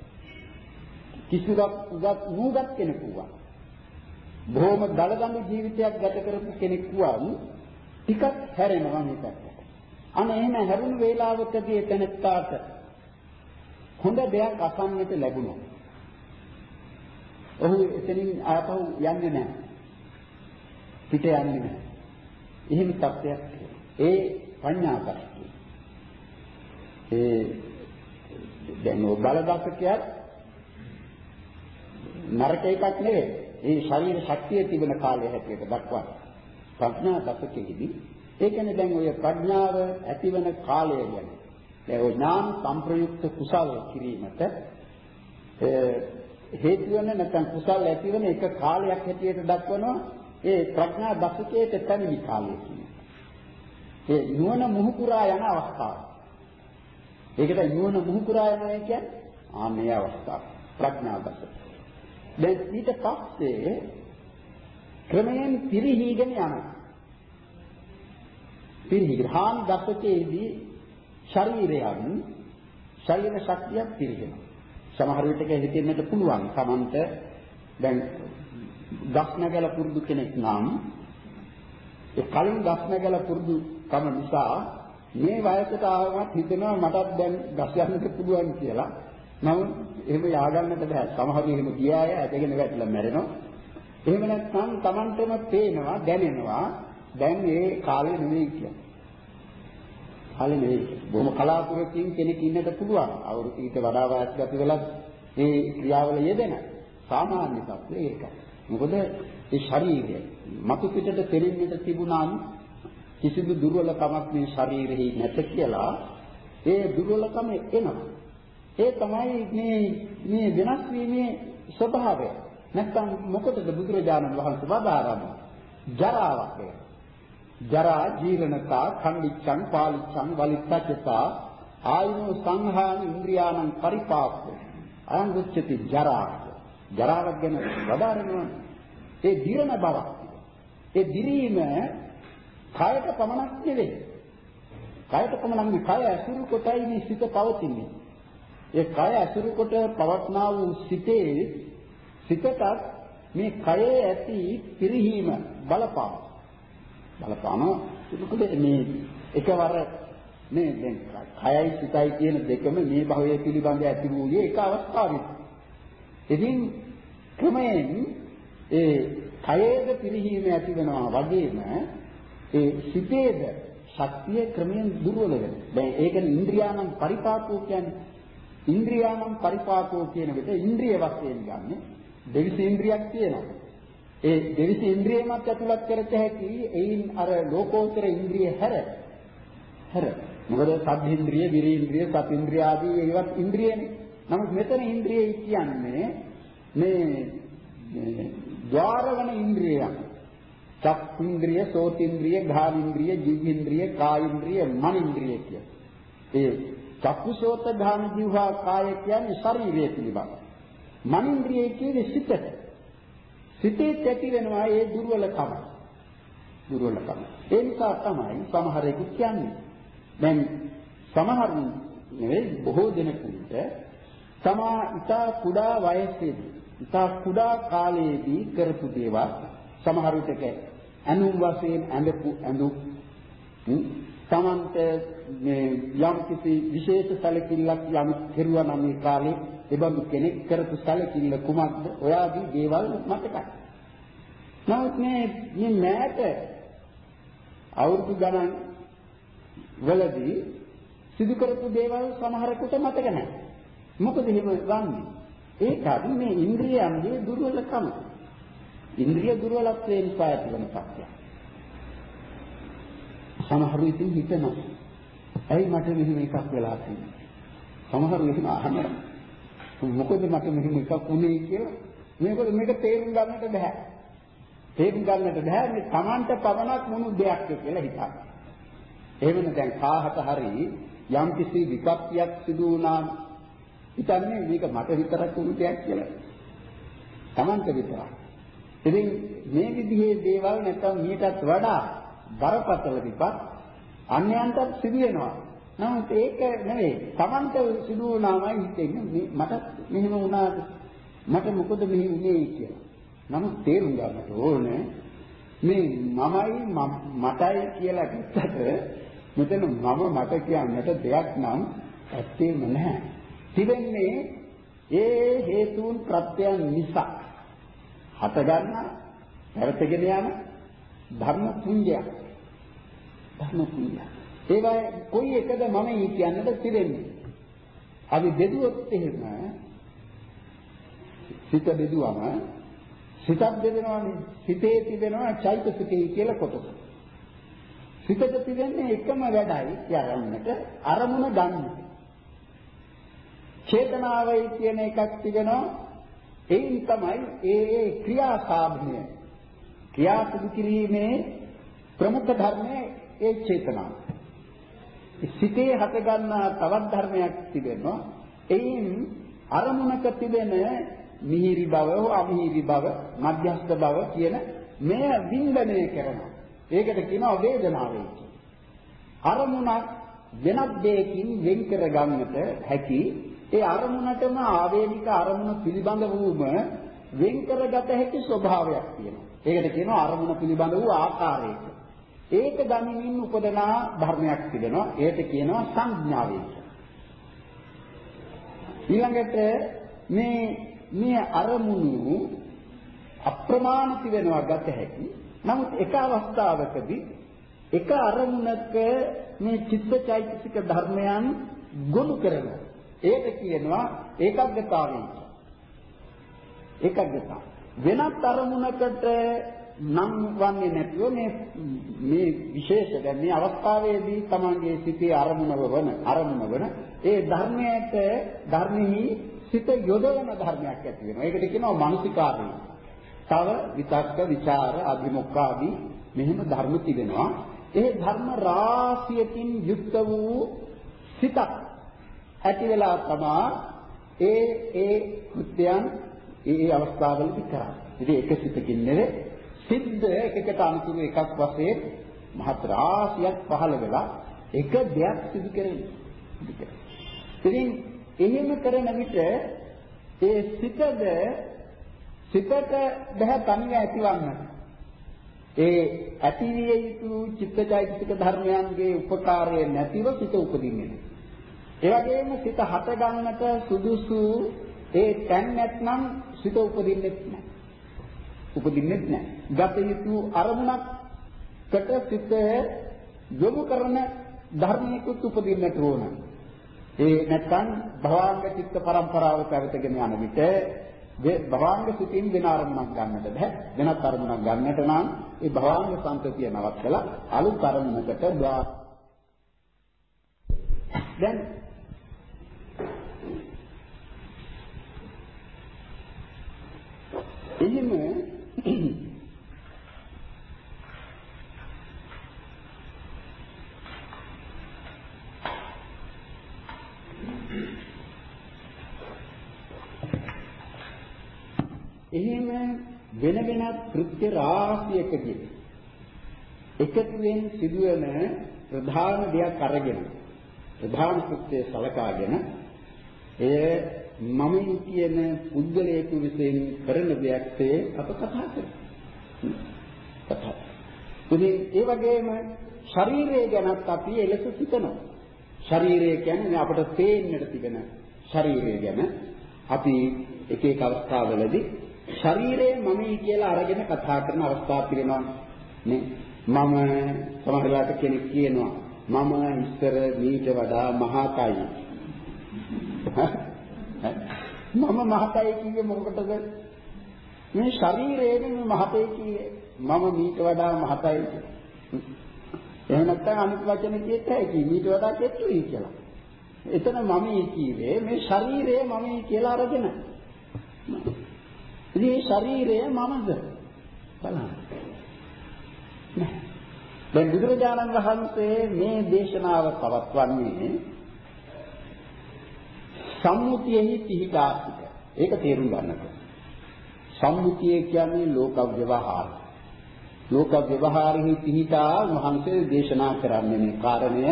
කිසිවක් උගත් නුගත් කෙනෙකු වුණා. බොහොම දලදඬු ජීවිතයක් ගත කරපු කෙනෙක් වුණා ටිකක් හැරෙනවා මේ පැත්තට. අන එහෙම හැරුණු වේලාවකදී එතනත්තාට හොඳ දෙයක් අසන්නට ලැබුණා. ඔහු එතනින් ආපහු යන්නේ නැහැ. පිට යන්නේ නැහැ. එහෙම තත්ත්වයක් ඒ පඤ්ඤා දර්ශනය. ඒ දැන් ඔය බලදස්සකයක් නරක එකක් නෙවෙයි. ඒ ශරීර ශක්තිය තිබෙන කාලය හැටියට දක්වන. ප්‍රඥා දසකෙහිදී ඒ කියන්නේ දැන් ඔය ප්‍රඥාව ඇතිවන කාලය ගැන. දැන් ඔය ඥාන සංප්‍රයුක්ත කුසල කිරීමට හේතු වෙන නැත්නම් කුසල ඇතිවන එක කාලයක් හැටියට දක්වනවා ඒ ප්‍රඥා දසකයේ පැමිණි කාලය කියන්නේ. ඒ නුවණ මුහු පුරා යන අවස්ථාව. ඒකට නුවණ මුහු පුරා යනවා කියන්නේ ආ මේ අවස්ථාව. ප්‍රඥා දසක. දැන් ඊට පස්සේ ක්‍රමයෙන් පිරිහීගෙන යනවා. පිරිහීගෙන හාන් දසකයේදී ශරීරයන් ශරීර ශක්තිය පිරිහෙනවා. සමහර විටක හිතෙන්නට පුළුවන් Tamanට දැන් ගස් නැගලා පුරුදු කෙනෙක් නම් ඒ කලින් ගස් නැගලා පුරුදු කම නිසා මේ වයසට ආවමත් හිතෙනවා මටත් දැන් ගස් යන්නට පුළුවන් කියලා. නමුත් එහෙම ය아가න්නට බෑ. සමහරව එහෙම ගියාය ඇදගෙන වැටලා මැරෙනවා. එහෙම නැත්නම් Tamanටම පේනවා දැනෙනවා දැන් මේ කාලේ නෙවෙයි කියලා. කාලේ නෙවෙයි. බොහොම කලාතුරකින් කෙනෙක් ඉන්නට පුළුවන්. අවුරුදු ඊට වඩා වයස්ගත වෙලා ඒ ක්‍රියාවල යෙදෙන සාමාන්‍ය තත්ත්වය ඒකයි. මොකද ඒ ශරීරය මතු පිටට පෙනෙන්නට තිබුණාම කිසිදු දුර්වලකමක් මේ ශරීරෙහි නැත කියලා ඒ දුර්වලකම එනවා. ඒ තමයි මේ මේ වෙනස් වීමේ ස්වභාවය. නැත්තම් මොකටද බුදුරජාණන් වහන්සේ වදාරන්නේ? ජරාවක් වේ. ජරා ජීර්ණතා ඛණ්ඩිච්ඡං පාලිච්ඡං වලිත්තච්චතා ආයුනෝ සංහාන ඉන්ද්‍රියාණං පරිපාක්ඛෝ අයං උච්චති ජරා ජරාවක් ගැන වදාරනවා. ඒ දිරණ බවක්. ඒ දිරීම කායට පමණක් නෙවෙයි. කායට පමණක් නෙවෙයි. කාය අසුරු කොටයි මේ සිත පවතින්නේ. ඒ කාය අසුරු කොට පවත්නා වූ සිතේ සිතට මේ කයේ ඇති පිරිහීම බලපාන බලපාන මොකද මේ එකවර මේ දැන් කයයි සිතයි කියන දෙකම මේ භවයේ පිළිබඳ ඇති වූයේ එක අවස්ථාවක. ඉතින් ක්‍රමයෙන් ඒ කයේද පිරිහීම ඇති වෙනවා වගේම ඒ සිතේද ශක්තිය ක්‍රමයෙන් දුර්වල වෙනවා. දැන් ඒකනේ ඉන්ද්‍රියානම් පරිපාකෝ කියන්නේ. ඉන්ද්‍රියානම් පරිපාකෝ කියන විට ඉන්ද්‍රිය වශයෙන් ගන්න දෙවිස ඉන්ද්‍රියක් තියෙනවා. ඒ දෙවිස ඉන්ද්‍රියමත් ඇතුළත් කරත හැකි එයින් අර ලෝකෝත්තර ඉන්ද්‍රිය හැර හැර මොකද සබ්ඉන්ද්‍රිය, විරීන්ද්‍රිය, සතින්ද්‍රිය ආදී ඒවත් ඉන්ද්‍රියනේ. නමුත් මෙතන ඉන්ද්‍රිය කියන්නේ මේ ద్వාරවන ඉන්ද්‍රියයන්. චක්ඛුන්ද්‍රිය, සෝතින්ද්‍රිය, ඝානින්ද්‍රිය, ජීවේන්ද්‍රිය, කායින්ද්‍රිය, මනින්ද්‍රිය කිය. ඒ චක්කුසෝත ඝාන ජීවහා කාය කියන්නේ ශරීරය පිළිබඳ. මනින්ද්‍රිය කියන්නේ සිතට. සිතේ ඇති වෙනවා ඒ දුර්වලකම. දුර්වලකම. ඒ නිසා තමයි සමහරෙකු කියන්නේ. දැන් සමහරුන් නෙවෙයි බොහෝ දෙනෙකුට තමා ඉතා කුඩා වයසේදී ඉතා කුඩා කාලයේදී කරපු දේවල් සමහර විටක අනුන් වශයෙන් ඇඳපු ඇඳු තමන්ට මේ යම් කිසි විශේෂ සැලකිල්ලක් යම් කෙරුවා නම් මේ කාලේ එබඳු කෙනෙක් කරපු සැලකිල්ල කුමක්ද? ඔයාදී දේවල් මතකයි. නමුත් මේ මේ මෑත අවුරුදු ගණන් වලදී සිදු කරපු දේවල් සමහරකට මතක නැහැ. මොකද එහෙම වන්නේ? ඒකත් මේ ඉන්ද්‍රියන්ගේ දුර්වලකම. ඉන්ද්‍රිය දුර්වලත්වයෙන් පායත් වෙන සත්‍යය. සමහරු ඉතින් හිතනවා. ඇයි මට මෙහෙම එකක් වෙලා තියෙන්නේ? සමහරු එහෙම අහනවා. මොකද මට මෙහෙම එකක් වුනේ කියලා මේක මේක තේරුම් ගන්නට බෑ. තේරුම් ගන්නට බෑ මේ Tamanට පවණක් මොනු දෙයක් කියලා හිතන්න. එහෙමනේ දැන් කාහට හරි යම් කිසි විපත්තියක් සිදු වුණාම හිතන්නේ මේක මට විතරක් වුණු දෙයක් කියලා. Tamanට විතරක්. ඉතින් මේ විදිහේ දේවල් නැත්නම් මීටත් වඩා බරපතල විපත් අන්‍යයන්ටත් සිදු වෙනවා. නමුත් ඒක නෙවෙයි. Tamanta සිදු වුණාමයි හිතෙන්නේ මට මෙහෙම වුණාද? මට මොකද මෙහෙම වුනේ කියලා. නමුත් තේරුම් ගන්නට ඕනේ මේ මමයි මටයි කියලා කිව්වට මෙතන මම මට කියන්නට දෙයක් නම් ඇත්තේම නැහැ. තිබෙන්නේ ඒ හේතුන් ප්‍රත්‍යයන් නිසා හට ගන්න පැවතගෙන යන ධර්ම පුඤ්ජයක්. ධර්ම පුඤ්ජයක්. ඒවා කොයි එකද මම කියන්නද තිරෙන්නේ. අපි බෙදුවොත් එහෙම සිත බෙදුවම සිතක් බෙදෙනවානේ. සිතේ තිබෙනවා චෛතසිකේ කියලා කොටස. සිතට තිබෙන්නේ එකම වැඩයි කියන්නට අරමුණ ගන්න. චේතනාවයි කියන එකක් තිබෙනවා. එයින් තමයි ඒ ඒ ක්‍රියාසාධනය. ක්‍රියා සිදු කිරීමේ ප්‍රමුඛ ධර්මයේ ඒ චේතනාව. සිතේ හට ගන්නා තවත් ධර්මයක් තිබෙනවා. එයින් අරමුණක තිබෙන මිහිරි බව, අමිහිරි බව, මධ්‍යස්ථ බව කියන මෙය වින්දනය කරනවා. ඒකට කියනවා වේදනාවයි අරමුණක් වෙනත් දෙයකින් වෙන් කර ගන්නට හැකි ඒ අරමුණටම ආවේනික අරමුණ පිළිබඳ වූම වෙන් කරගත හැකි ස්වභාවයක් තියෙනවා. ඒකට කියනවා අරමුණ පිළිබඳ වූ ආකාරයක. ඒක ගනිමින් උපදනා ධර්මයක් තිබෙනවා. ඒකට කියනවා සංඥාවයි. ඊළඟට මේ මේ අරමුණු අප්‍රමාණ තිබෙනවා ගත හැකි. නමුත් එක අවස්ථාවකදී එක අරමුණක මේ චිත්තචෛතසික ධර්මයන් ගොනු කරනවා. ඒක කියනවා ඒකග්ගතාවය. ඒකග්ගතා. වෙනත් අරමුණකට නම් වන්නේ නැතිව මේ මේ විශේෂ දැන් මේ අවස්ථාවේදී තමන්ගේ සිතේ අරමුණව වන අරමුණ වන ඒ ධර්මයට ධර්මෙහි සිත යොදවන ධර්මයක් ඇති වෙනවා. ඒකට කියනවා මානසිකාරය. තව විතක්ක, ਵਿਚාර, අභිමුඛ ආදී මෙහෙම ධර්ම තිබෙනවා. ඒ ධර්ම රාශියකින් යුක්ත වූ සිතක් ඇති වෙලා තමයි ඒ ඒ කෘත්‍යයන් ඒ ඒ අවස්ථාවලදී කරන්නේ. ඉතින් එක සිතකින් නෙවෙයි සිද්ද එකකට අනුතුරු එකක් වශයෙන් මහත් රාශියක් පහළ වෙලා එක දෙයක් සිදු කරන්නේ. ඉතින් එහෙම කරන විට ඒ සිතද සිතට බහැ තනිව ඇතිවන්න. ඒ ඇතිවිය යුතු චිත්තචෛතසික ධර්මයන්ගේ උපකාරය නැතිව සිත උපදින්නේ නැහැ. ඒ වගේම සිත හට ගන්නට සුදුසු ඒ තැන් නැත්නම් සිත උපදින්නේ නැහැ. උපදින්නේ නැහැ. ගත යුතු අරමුණක්කට සිත යොමු කරන ධර්මයකට උපදින්නට ඕන. ඒ නැත්නම් භවංග චිත්ත පරම්පරාව පැවතගෙන යන විට භවංග සිතින් වෙන අරමුණක් ගන්නට බෑ. වෙනත් අරමුණක් ගන්නට නම් ඒ භවංග සංතතිය නවත්තලා අලුත් අරමුණකට දැන් එහෙම එහෙම වෙන වෙනත් කෘත්‍ය රාශියකදී එකතුවෙන් සිදුවන ප්‍රධාන දෙයක් අරගෙන ප්‍රධාන කෘත්‍ය සලකාගෙන එය මම කියන පුද්ගලයෙකු විසින් කරන දෙයක්සේ අප කතා කරමු. කතා. ඉතින් ඒ වගේම ශරීරය ගැනත් අපි එලෙස සිතනවා. ශරීරය කියන්නේ අපට පේන්නට තිබෙන ශරීරය ගැන අපි එක එක අවස්ථාවලදී ශරීරය මමයි කියලා අරගෙන කතා කරන අවස්ථා පිළිනවා නේ. මම සමහරවිට කෙනෙක් කියනවා මම ඉස්සර මීට වඩා මහාකයි. <laughs> මම මහතයි කියේ මොකටද? මේ ශරීරයෙන් මේ මහතයි කියේ මම මීට වඩා මහතයි. එහෙම නැත්නම් අනිත් වචන කියත් හැකි මීට වඩා කෙට්ටුයි කියලා. එතන මම කීවේ මේ ශරීරය මම කියලා අරගෙන. ඉතින් ශරීරය මමද? බලන්න. දැන් බුදුරජාණන් වහන්සේ මේ දේශනාව පවත්වන්නේ සම්මුතියෙහි පිහිටාසික. ඒක තේරුම් ගන්නට. සම්මුතිය කියන්නේ ලෝක ව්‍යවහාර. ලෝක ව්‍යවහාරෙහි පිහිටා වහන්සේ දේශනා කරන්නේ මේ කාරණය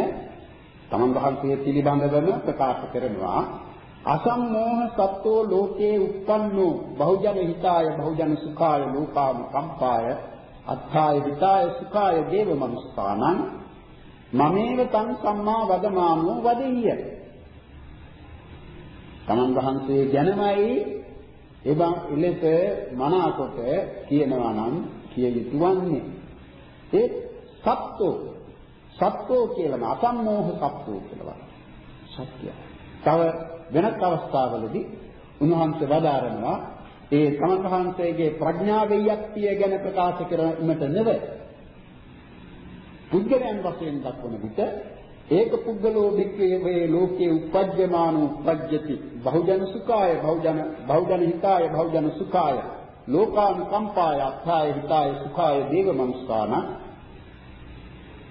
තමන් වහන්සේ පිළිබඳවම ප්‍රකාශ කරනවා. අසම්මෝහ සත්වෝ ලෝකේ උප්පන්නෝ බහුජන හිතාය බහුජන සුඛාය ලෝකාම කම්පාය අත්ථාය හිතාය සුඛාය දේව මනුස්සානං මමේව තං සම්මා වදමානෝ වදෙය්‍ය. තමන් වහන්සේ ගැනමයි එබන් ඉලෙස මනාකොට කියනවා නම් කිය යුතු වන්නේ. ඒ සත්ත්ව සත්ත්ව කියලා අසම්මෝහ සත්ත්ව කියලා සත්‍ය. තව වෙනත් අවස්ථාවලදී උන්වහන්සේ වදාරනවා ඒ තමන් වහන්සේගේ ප්‍රඥාවේ යක්තිය ගැන ප්‍රකාශ කරන්නට නෙවෙයි. පුද්ගලයන් වශයෙන් දක්වන විට ඒක පුද්ගලෝ භික්ඛවේ වේ ලෝකේ උපජ්ජමාන උපජ්ජති. බහුජන සුඛාය බහුජන බහුජන හිතාය බහුජන සුඛාය. ලෝකානුකම්පාය අත්ථාය හිතාය සුඛාය දේව මනුස්සාන.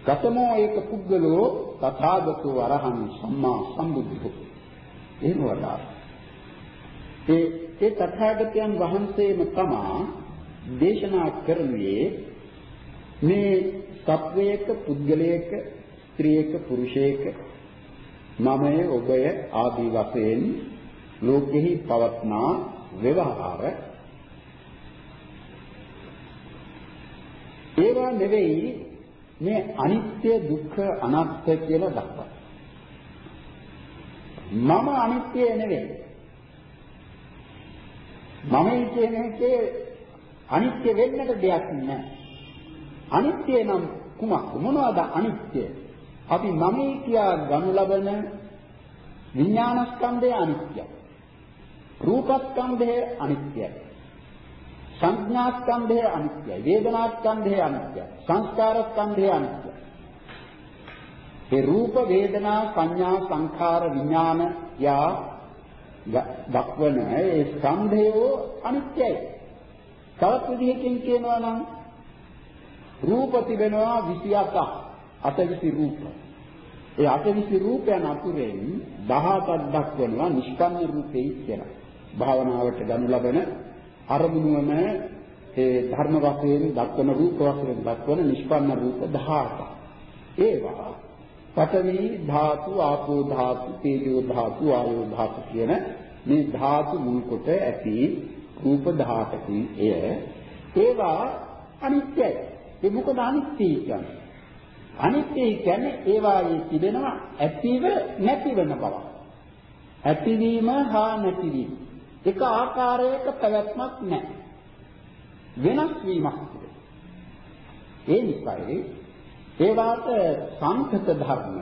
කතමෝ ඒක පුද්ගලෝ තථාගතෝ අරහං සම්මා සම්බුද්ධෝ. එහෙම වදා ඒ ඒ තථාගතයන් වහන්සේම තමා දේශනා කරන්නේ මේ සත්වයක පුද්ගලයක ස්ත්‍රියක පුරුෂයක මමය ඔබය ආදී වශයෙන් ලෝකෙහි පවත්නා ව්‍යවහාර ඒවා නෙවෙයි මේ අනිත්‍ය දුක්ඛ අනාත්ම කියලා දක්වනවා. මම අනිත්‍ය නෙවෙයි. මම කියන එකේ අනිත්‍ය වෙන්නට දෙයක් නැහැ. අනිත්‍ය නම් කුමක් මොනවාද අනිත්‍ය? අපි මමයි කියා ගනු ලබන විඥානස්කන්ධය අනිත්‍යයි. රූපස්කන්ධය අනිත්‍යයි. සංඥාස්කන්ධය අනිත්‍යයි. වේදනාස්කන්ධය අනිත්‍යයි. සංස්කාරස්කන්ධය අනිත්‍යයි. ඒ රූප වේදනා සංඥා සංඛාර විඥාන යා දක්වන ඒ ස්කන්ධය අනිත්‍යයි. තවත් විදිහකින් කියනවා නම් රූප තිබෙනවා 28ක්. අටවිසි රූප. ඒ අටවිසි රූපයන් අතුරෙන් 17ක් දක්වනවා නිෂ්කම්ම රූපේ කියලා. භාවනාවට ගනු ලබන අරමුණුවම ඒ ධර්ම වශයෙන් දක්වන රූප වශයෙන් දක්වන නිෂ්පන්න රූප 18ක්. ඒවා පඨවි ධාතු, ආපෝ ධාතු, තේජෝ ධාතු, ආයෝ ධාතු කියන මේ ධාතු මුල් කොට ඇති රූප 18කින් එය ඒවා අනිත්‍යයි. ඒ මොකද අනිත්‍ය කියන්නේ? අනිත්‍ය කියන්නේ ඒවායේ තිබෙනවා ඇතිව නැතිවෙන බව. ඇතිවීම හා නැතිවීම. එක ආකාරයක පැවැත්මක් නැහැ. වෙනස් වීමක් ඒ නිසායි ඒවාට සංකත ධර්ම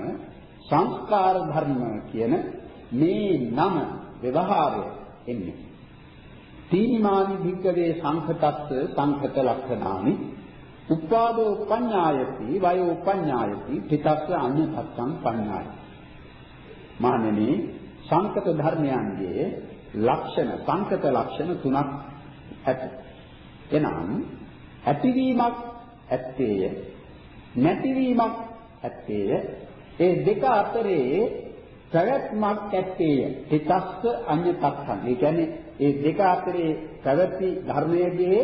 සංස්කාර ධර්ම කියන මේ නම ව්‍යවහාරය එන්නේ. තීනිමානි භික්කවේ සංකතස්ස සංකත ලක්ෂණානි උපාදෝ පඤ්ඤායති වයෝ පඤ්ඤායති පිටස්ස අඤ්ඤතස්සං පඤ්ඤායති. මහණෙනි සංකත ධර්මයන්ගේ ලක්ෂණ සංකත ලක්ෂණ තුනක් ඇත. එනම් ඇතිවීමක් ඇත්තේය නැතිවීමක් ඇත්තේය. ඒ දෙක අතරේ පැවැත්මක් ඇත්තේය. හිතස්ස අඤ්ඤතස්සං ඒ කියන්නේ ඒ දෙක අතරේ පැවැති ධර්මයේදී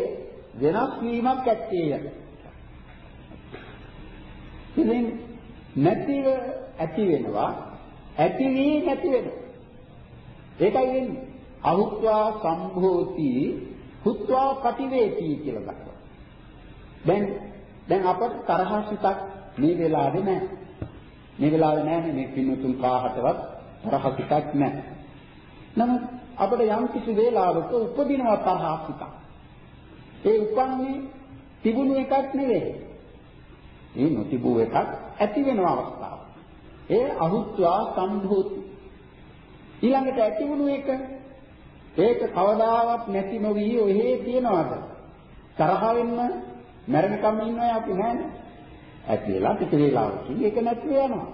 වෙනස් වීමක් ඇත්තේය. ඉතින් නැතිව ඇති වෙනවා ඇති වී නැති වෙනවා. ඒකයි වෙන්නේ. අහුත්වා සම්භෝති හුත්වා පටිවේති කියලා දක්වනවා දැන් දැන් අපට තරහ සිතක් මේ වෙලාවේ නැහැ. මේ වෙලාවේ නැහැ මේ පින්නතුන් කාහටවත් තරහ සිතක් නැහැ. නමුත් අපිට යම් කිසි වේලාවක උපදිනවා තරහ සිතක්. ඒ උපන්නේ තිබුණු එකක් නෙවෙයි. ඒ නොතිබූ එකක් ඇති වෙන අවස්ථාව. ඒ අහුත්වා සම්භූති. ඊළඟට ඇති වුණු එක ඒක කවදාවත් නැති නොවි ඔහේ තියනවාද? තරහ වෙන්න මරණකම් ඉන්නවයි අපි නෑනේ. ඇති වෙලා ටික වේලාවකින් ඒක නැති වෙනවා.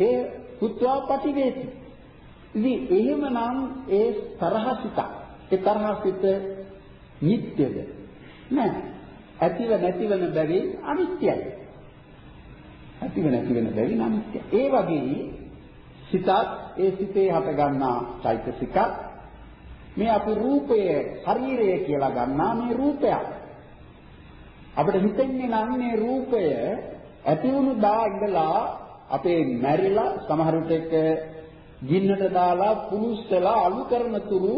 ඒ පුත්වා පටිවේති. ඉතින් එහෙමනම් ඒ තරහසිත ඒ තරහසිත නිට්ටයද? නෑ. ඇතිව නැතිවන බැරි අනිත්‍යයි. ඇතිව නැතිවෙන බැරි අනිත්‍යයි. ඒ වගේ සිතත් ඒ සිතේ හට ගන්නා චෛතසික මේ අපි රූපය ශරීරය කියලා ගන්නා මේ රූපයක් අපිට හිතෙන්නේ නම් මේ රූපය ඇති වුණු දා ඉඳලා අපේ මැරිලා සමහර විටක ගින්නට දාලා පුරුස්සලා අලු කරන තුරු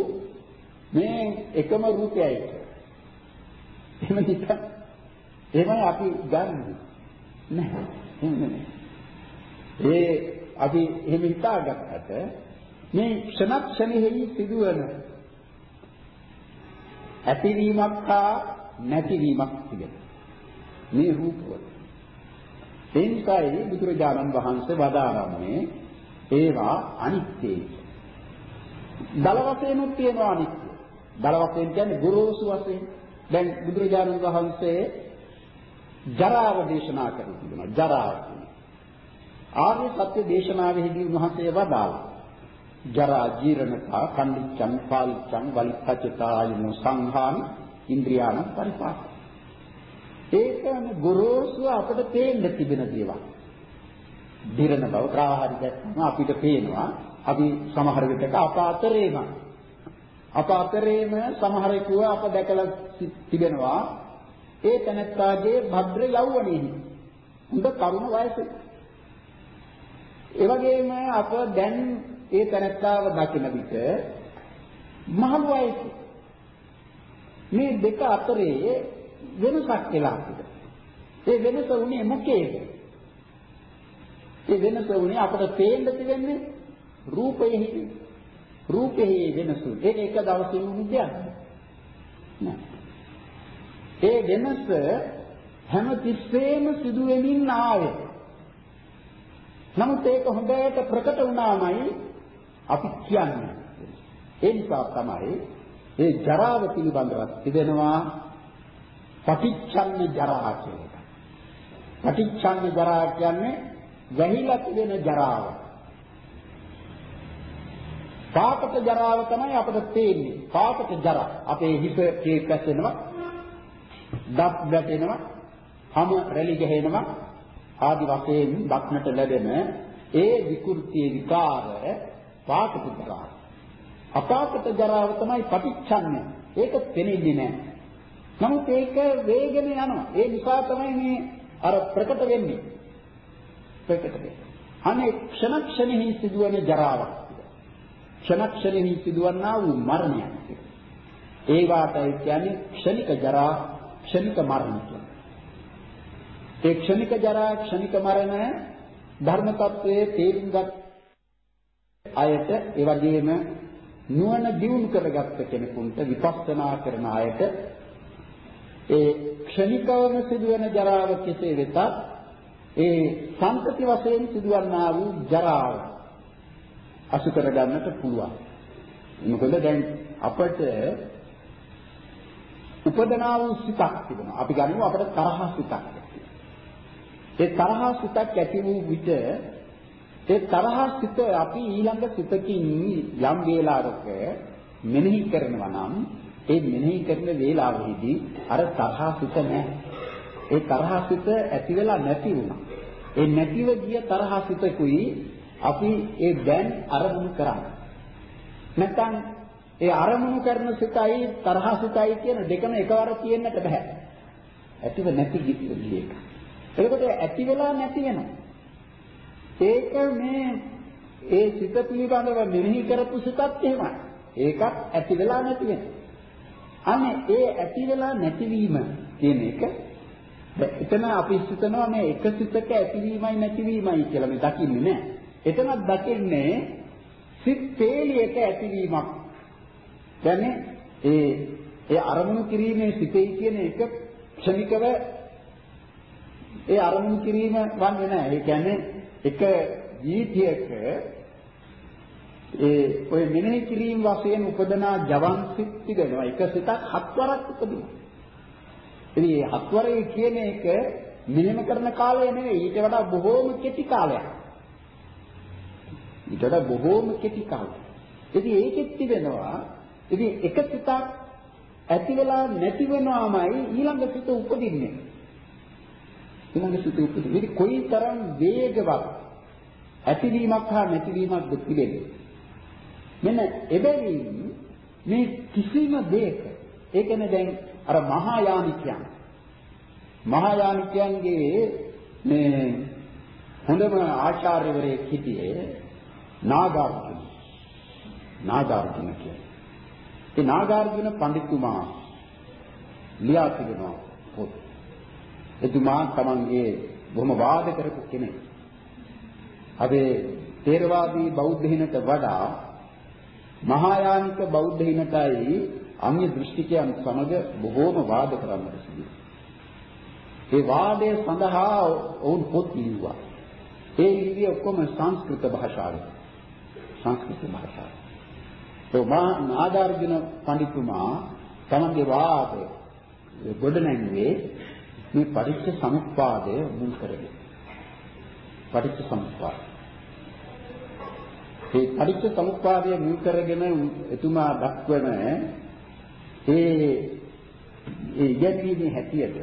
මේ එකම රූපයයි. එහෙම හිත. එහෙමයි අපි ගන්නෙ. නැහැ. එහෙම ඒ අපි එහෙම හිතාගත්තට මේ ක්ෂණ ක්ෂණෙහි සිදුවන ඇතිවීමක් හා නැතිවීමක් තිබෙනවා. මේ රූපවල. ඒ නිසායි බුදුරජාණන් වහන්සේ වදාරන්නේ ඒවා අනිත්‍යයි. දල වශයෙන්ුත් තියෙනවා අනිත්‍ය. දල වශයෙන් කියන්නේ ගොරෝසු වශයෙන්. දැන් බුදුරජාණන් වහන්සේ ජරාව දේශනා කරලා තිබෙනවා. ජරාව. ආර්ය සත්‍ය දේශනාවෙහිදී උන්වහන්සේ වදාළා. ජරා ජීර්ණතා කණ්ඩිච්ඡං පාලිච්ඡං වලිත්තචතායන සංහාන ඉන්ද්‍රියාණ පරිපාක ඒක ගොරෝසු අපිට පේන්න තිබෙන දේවල්. දිරන බව ප්‍රාහාරි දැක්කම අපිට පේනවා. අපි සමහර විටක අප අතරේම අප අතරේම සමහරෙකුව අප දැකලා තිබෙනවා. ඒ තනත්තාගේ භද්‍ර යෞවනයේ හොඳ තරුණ වයසේ. ඒ වගේම අප දැන් ඒ තනත්තාව දකින විට මහලු වයසේ මේ දෙක අතරේ වෙනසක් වෙලා තිබෙනවා. ඒ වෙනස උනේ මොකේද? ඒ වෙනස උනේ අපට පේන්න තිබෙන්නේ රූපයෙහි. රූපෙහි වෙනස. ඒක එක දවසින් වුණ දෙයක් නෑ. ඒ වෙනස හැම තිස්සෙම සිදු වෙමින් ආවේ. නමුත් ඒක හොඳට ප්‍රකට වුණාමයි අපි කියන්නේ. ඒ නිසා තමයි ඒ ජරාව පිළිබඳව තිබෙනවා පටිච්චන්න ජරා කියලා එකක්. පටිච්චන්න ජරා කියන්නේ වැහිලා තිබෙන ජරාව. පාපක ජරාව තමයි අපිට තේන්නේ. පාපක ජරා. අපේ හිත කේකසෙනවා. දත් වැටෙනවා. හම රැලි ගහනවා. ආදි වශයෙන් දක්නට ලැබෙන ඒ විකෘතියේ විකාර පාපක ජරා. අපාපක ජරාව තමයි පටිච්චන්න. ඒක පෙනෙන්නේ නැහැ. නමුත් ඒක වේගන යනවා. ඒ නිසා තමයි මේ අර ප්‍රකට වෙන්නේ. ප්‍රකට වෙන්නේ. අනේ ක්ෂණ ක්ෂණෙහි සිදුවන ජරාවක්. ක්ෂණ ක්ෂණෙහි සිදුවන්නා වූ මරණයක්. ඒ වාටයි කියන්නේ ක්ෂණික ජරා, ක්ෂණික මරණ කියන්නේ. ඒ ක්ෂණික ජරා, ක්ෂණික මරණ ධර්ම tattwයේ තේරුම් ගත් අයට ඒ වගේම නුවණ දියුණු කරගත්ත කෙනෙකුට විපස්සනා කරන අයට ඒ ක්ෂණිකවම සිදුවන ජරාව කෙසේ වෙතත් ඒ සංතති වශයෙන් සිදුවන්නා වූ ජරාව අසු කර ගන්නට පුළුවන්. මොකද දැන් අපට උපදනා වූ සිතක් තිබෙනවා. අපි ගනිමු අපට තරහ සිතක්. ඒ තරහ සිතක් ඇති වූ විට ඒ තරහ සිත අපි ඊළඟ සිතකින් යම් වේලාවක මෙනෙහි කරනවා නම් ඒ මෙනෙහි කරන වේලාවෙහිදී අර තරහා සිත නැහැ. ඒ තරහා සිත ඇති වෙලා නැති වුණා. ඒ නැතිව ගිය තරහා සිතකුයි අපි ඒ දැන් අරමුණු කරන්නේ. නැත්නම් ඒ අරමුණු කරන සිතයි තරහා සිතයි කියන දෙකම එකවර තියෙන්නට බෑ. ඇතිව නැති ගිය එක. එතකොට ඇති වෙලා නැති වෙනවා. ඒක මේ ඒ සිත පිළිබඳව මෙනෙහි කරපු සිතත් එහෙමයි. ඒකත් ඇති වෙලා නැති වෙනවා. අනේ ඒ ඇති වෙලා නැතිවීම කියන එක එතන අපි හිතනවා මේ එක සිතක ඇතිවීමයි නැතිවීමයි කියලා මේ දකින්නේ නෑ. එතනත් දකින්නේ සිත් තේලියක ඇතිවීමක්. කියන්නේ ඒ ඒ අරමුණු කිරීමේ සිතේ කියන එක ක්ෂණිකව ඒ අරමුණු කිරීම වන්නේ නෑ. ඒ කියන්නේ එක ජීවිතයක ඒ ඔය මෙනෙහි කිරීම වශයෙන් උපදනා ජවන් සිත් තිබෙනවා. එක සිතක් හත්වරක් උපදිනවා. ඉතින් මේ හත්වරේ කියන එක මෙහෙම කරන කාලය නෙවෙයි ඊට වඩා බොහෝම කෙටි කාලයක්. ඊට වඩා බොහෝම කෙටි කාලයක්. ඉතින් ඒකෙත් තිබෙනවා ඉතින් එක සිතක් ඇති වෙලා නැති වෙනවාමයි ඊළඟ සිත උපදින්නේ. ඊළඟ සිත උපදින්නේ. ඉතින් කොයිතරම් වේගවත් ඇතිවීමක් හා නැතිවීමක්ද තිබෙන්නේ. මෙන්න එබැවින් මේ කිසිම දෙයක ඒ කියන්නේ දැන් අර මහායානිකයන් මහායානිකයන්ගේ මේ හොඳම ආචාර්යවරයෙක් හිටියේ නාගාර්ජුන. නාගාර්ජුන කියන්නේ ඒ නාගාර්ජුන පඬිතුමා ලියා තිබෙනවා පොත්. එතුමා තමන්ගේ බොහොම වාද කරපු කෙනෙක්. අපේ තේරවාදී බෞද්ධහිනට වඩා මහායානික බෞද්ධ හිණටයි අන්‍ය දෘෂ්ටිකයන් සමග බොහෝම වාද කරන්නට සිදු ඒ වාදය සඳහා ඔවුන් පොත් ලියුවා. ඒ ලිව්වේ ඔක්කොම සංස්කෘත භාෂාවෙන්. සංස්කෘත භාෂාවෙන්. ඒ මා නාගාර්ජුන පඬිතුමා තමන්ගේ වාදය ගොඩනැගුවේ මේ පටිච්ච සමුප්පාදය මුල් කරගෙන. පටිච්ච සමුප්පාදය මේ පටිච්ච සමුප්පාදය මුල් කරගෙන එතුමා දක්වන ඒ ඒ ඉගැන්වීමේ හැටියට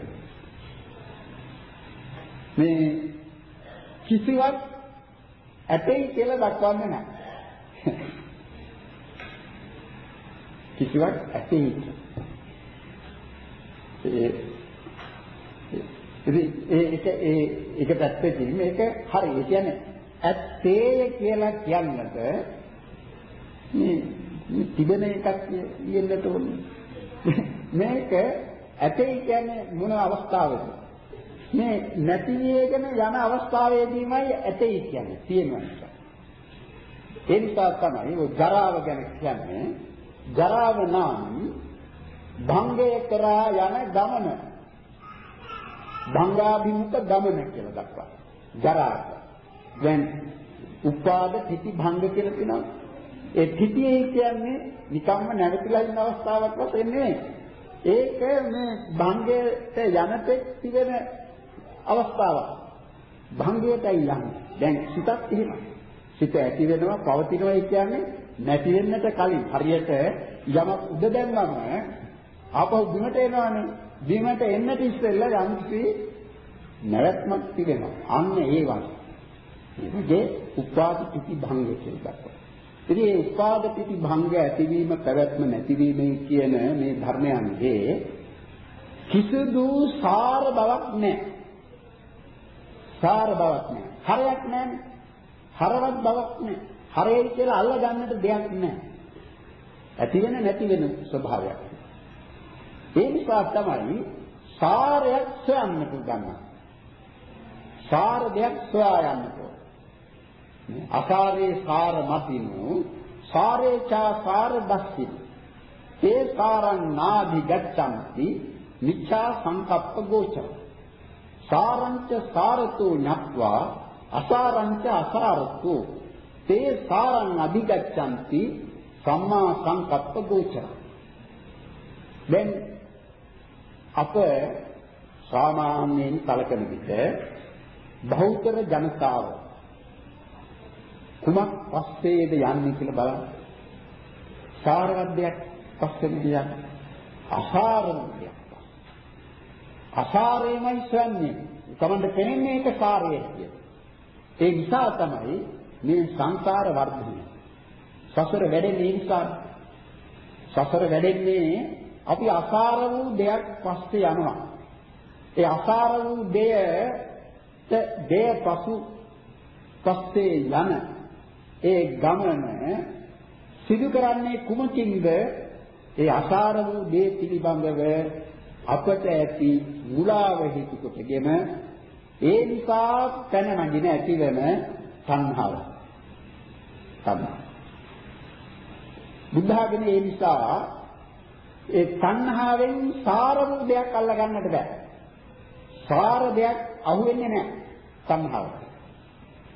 මේ කිසිවක් ඇතයි කියලා දක්වන්නේ නැහැ. කිසිවක් ඇතයි. ඒ ඉතින් ඒක ඒ ඒක පැත්තකින් මේක හරි. ඒ කියන්නේ ඇත්තේ කියලා කියන්නට මේ තිබෙන එකක් කියන්නට ඕනේ. මේක ඇතේ කියන්නේ මොන අවස්ථාවකද? මේ නැති වේගෙන යන අවස්ථාවේදීමයි ඇතේ කියන්නේ තියෙනවා. ඒ නිසා තමයි ඔය ජරාව ගැන කියන්නේ ජරාව නම් භංගය කරා යන ගමන භංගාභිමුඛ ගමන කියලා දක්වනවා. ජරාව දැන් උපාද තිති භංග කියලා කියනවා. ඒ තිතියේ කියන්නේ නිකම්ම නැවතිලා ඉන්න අවස්ථාවක් වශයෙන් නෙවෙයි. ඒක මේ භංගයට යනතෙක් තිබෙන අවස්ථාවක්. භංගයටයි යන්නේ. දැන් සිතක් එහෙම. සිත ඇති වෙනවා පවතිනවා කියන්නේ නැති වෙන්නට කලින් හරියට යමක් උඩ දැම්මම ආපහු බිමට එනවනේ. බිමට එන්නට ඉස්සෙල්ලා යම් කිසි නැවැත්මක් තිබෙනවා. අන්න ඒ වගේ. ඒකේ උපාද පිටි භංග කියලා දක්වනවා. ඉතින් මේ උපාද පිටි භංග ඇතිවීම පැවැත්ම නැතිවීම කියන මේ ධර්මයන්ගේ කිසිදු සාර බවක් නැහැ. සාර බවක් නැහැ. හරයක් නැහැ. හරවත් බවක් නැහැ. හරයයි කියලා අල්ල ගන්නට දෙයක් නැහැ. ඇති වෙන නැති වෙන ස්වභාවයක්. ඒ නිසා තමයි සාරයක් සොයන්නට ගන්නවා. සාර දෙයක් සොයා යන්නට අසාරේ සාර මතිනු සාරේචා සාර දස්සින. ඒ සාරං නාදි ගච්ඡanti මිච්ඡා සංකප්ප ගෝචර. සාරංච සාරතෝ ඤත්වා අසාරංච අසාරතෝ තේ සාරං අධිගච්ඡanti සම්මා සංකප්ප ගෝචර. දැන් අප සාමාන්‍යයෙන් කලකන විට බහුතර ජනතාව කුමක් පස්සේද යන්නේ කියලා බලන්න. සාරවත් දෙයක් පස්සේද යන්නේ. අසාරවත් දෙයක්. අසාරේමයි සන්නේ. තමන්ට පෙනෙන්නේ ඒක සාරය කියලා. ඒ නිසා තමයි මේ සංසාර වර්ධනය. සසර වැඩෙන්නේ නිසා සසර වැඩෙන්නේ අපි අසාර වූ දෙයක් පස්සේ යනවා. ඒ අසාර වූ දෙයට දෙය පසු පස්සේ යන ඒ ගමන සිදු කරන්නේ කුමකින්ද? ඒ අසාර වූ දේ පිළිබඳව අපට ඇති මුලාව හේතු කොටගෙන ඒ නිසා පැන නගින ඇතිවන සංහාව. තමයි. බුද්ධාගමේ ඒ නිසා ඒ තණ්හාවෙන් සාර වූ දෙයක් අල්ල ගන්නට බෑ. සාර දෙයක් අහුවෙන්නේ නැහැ තණ්හාවට.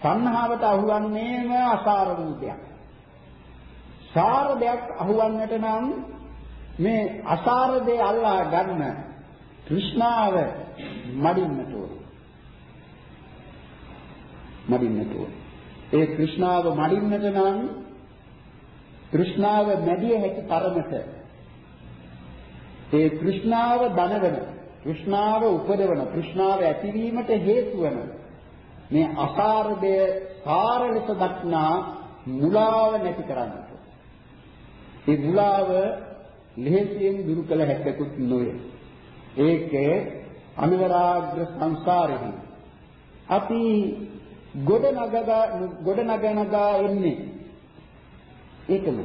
තණ්හාවට අහුවන්නේම අසාර වූ දෙයක්. සාර දෙයක් අහුවන්නට නම් මේ අසාර දේ අල්ලා ගන්න තෘෂ්ණාව මඩින්නට ඕන. මඩින්නට ඕන. ඒ තෘෂ්ණාව මඩින්නට නම් තෘෂ්ණාව මැදිය හැකි තරමට ඒ තෘෂ්ණාව දනවන තෘෂ්ණාව උපදවන තෘෂ්ණාව ඇතිවීමට හේතු වන මේ අසාරදය සාර ලෙස දක්නා මුලාව නැති කරන්නට. ඒ මුලාව ලෙහෙසියෙන් දුරු කළ හැක්කුත් නොවේ. ඒකේ අනුරාග්‍ර සංසාරෙහි අපි ගොඩ නගා ගොඩ නගනගා එන්නේ ඒකම.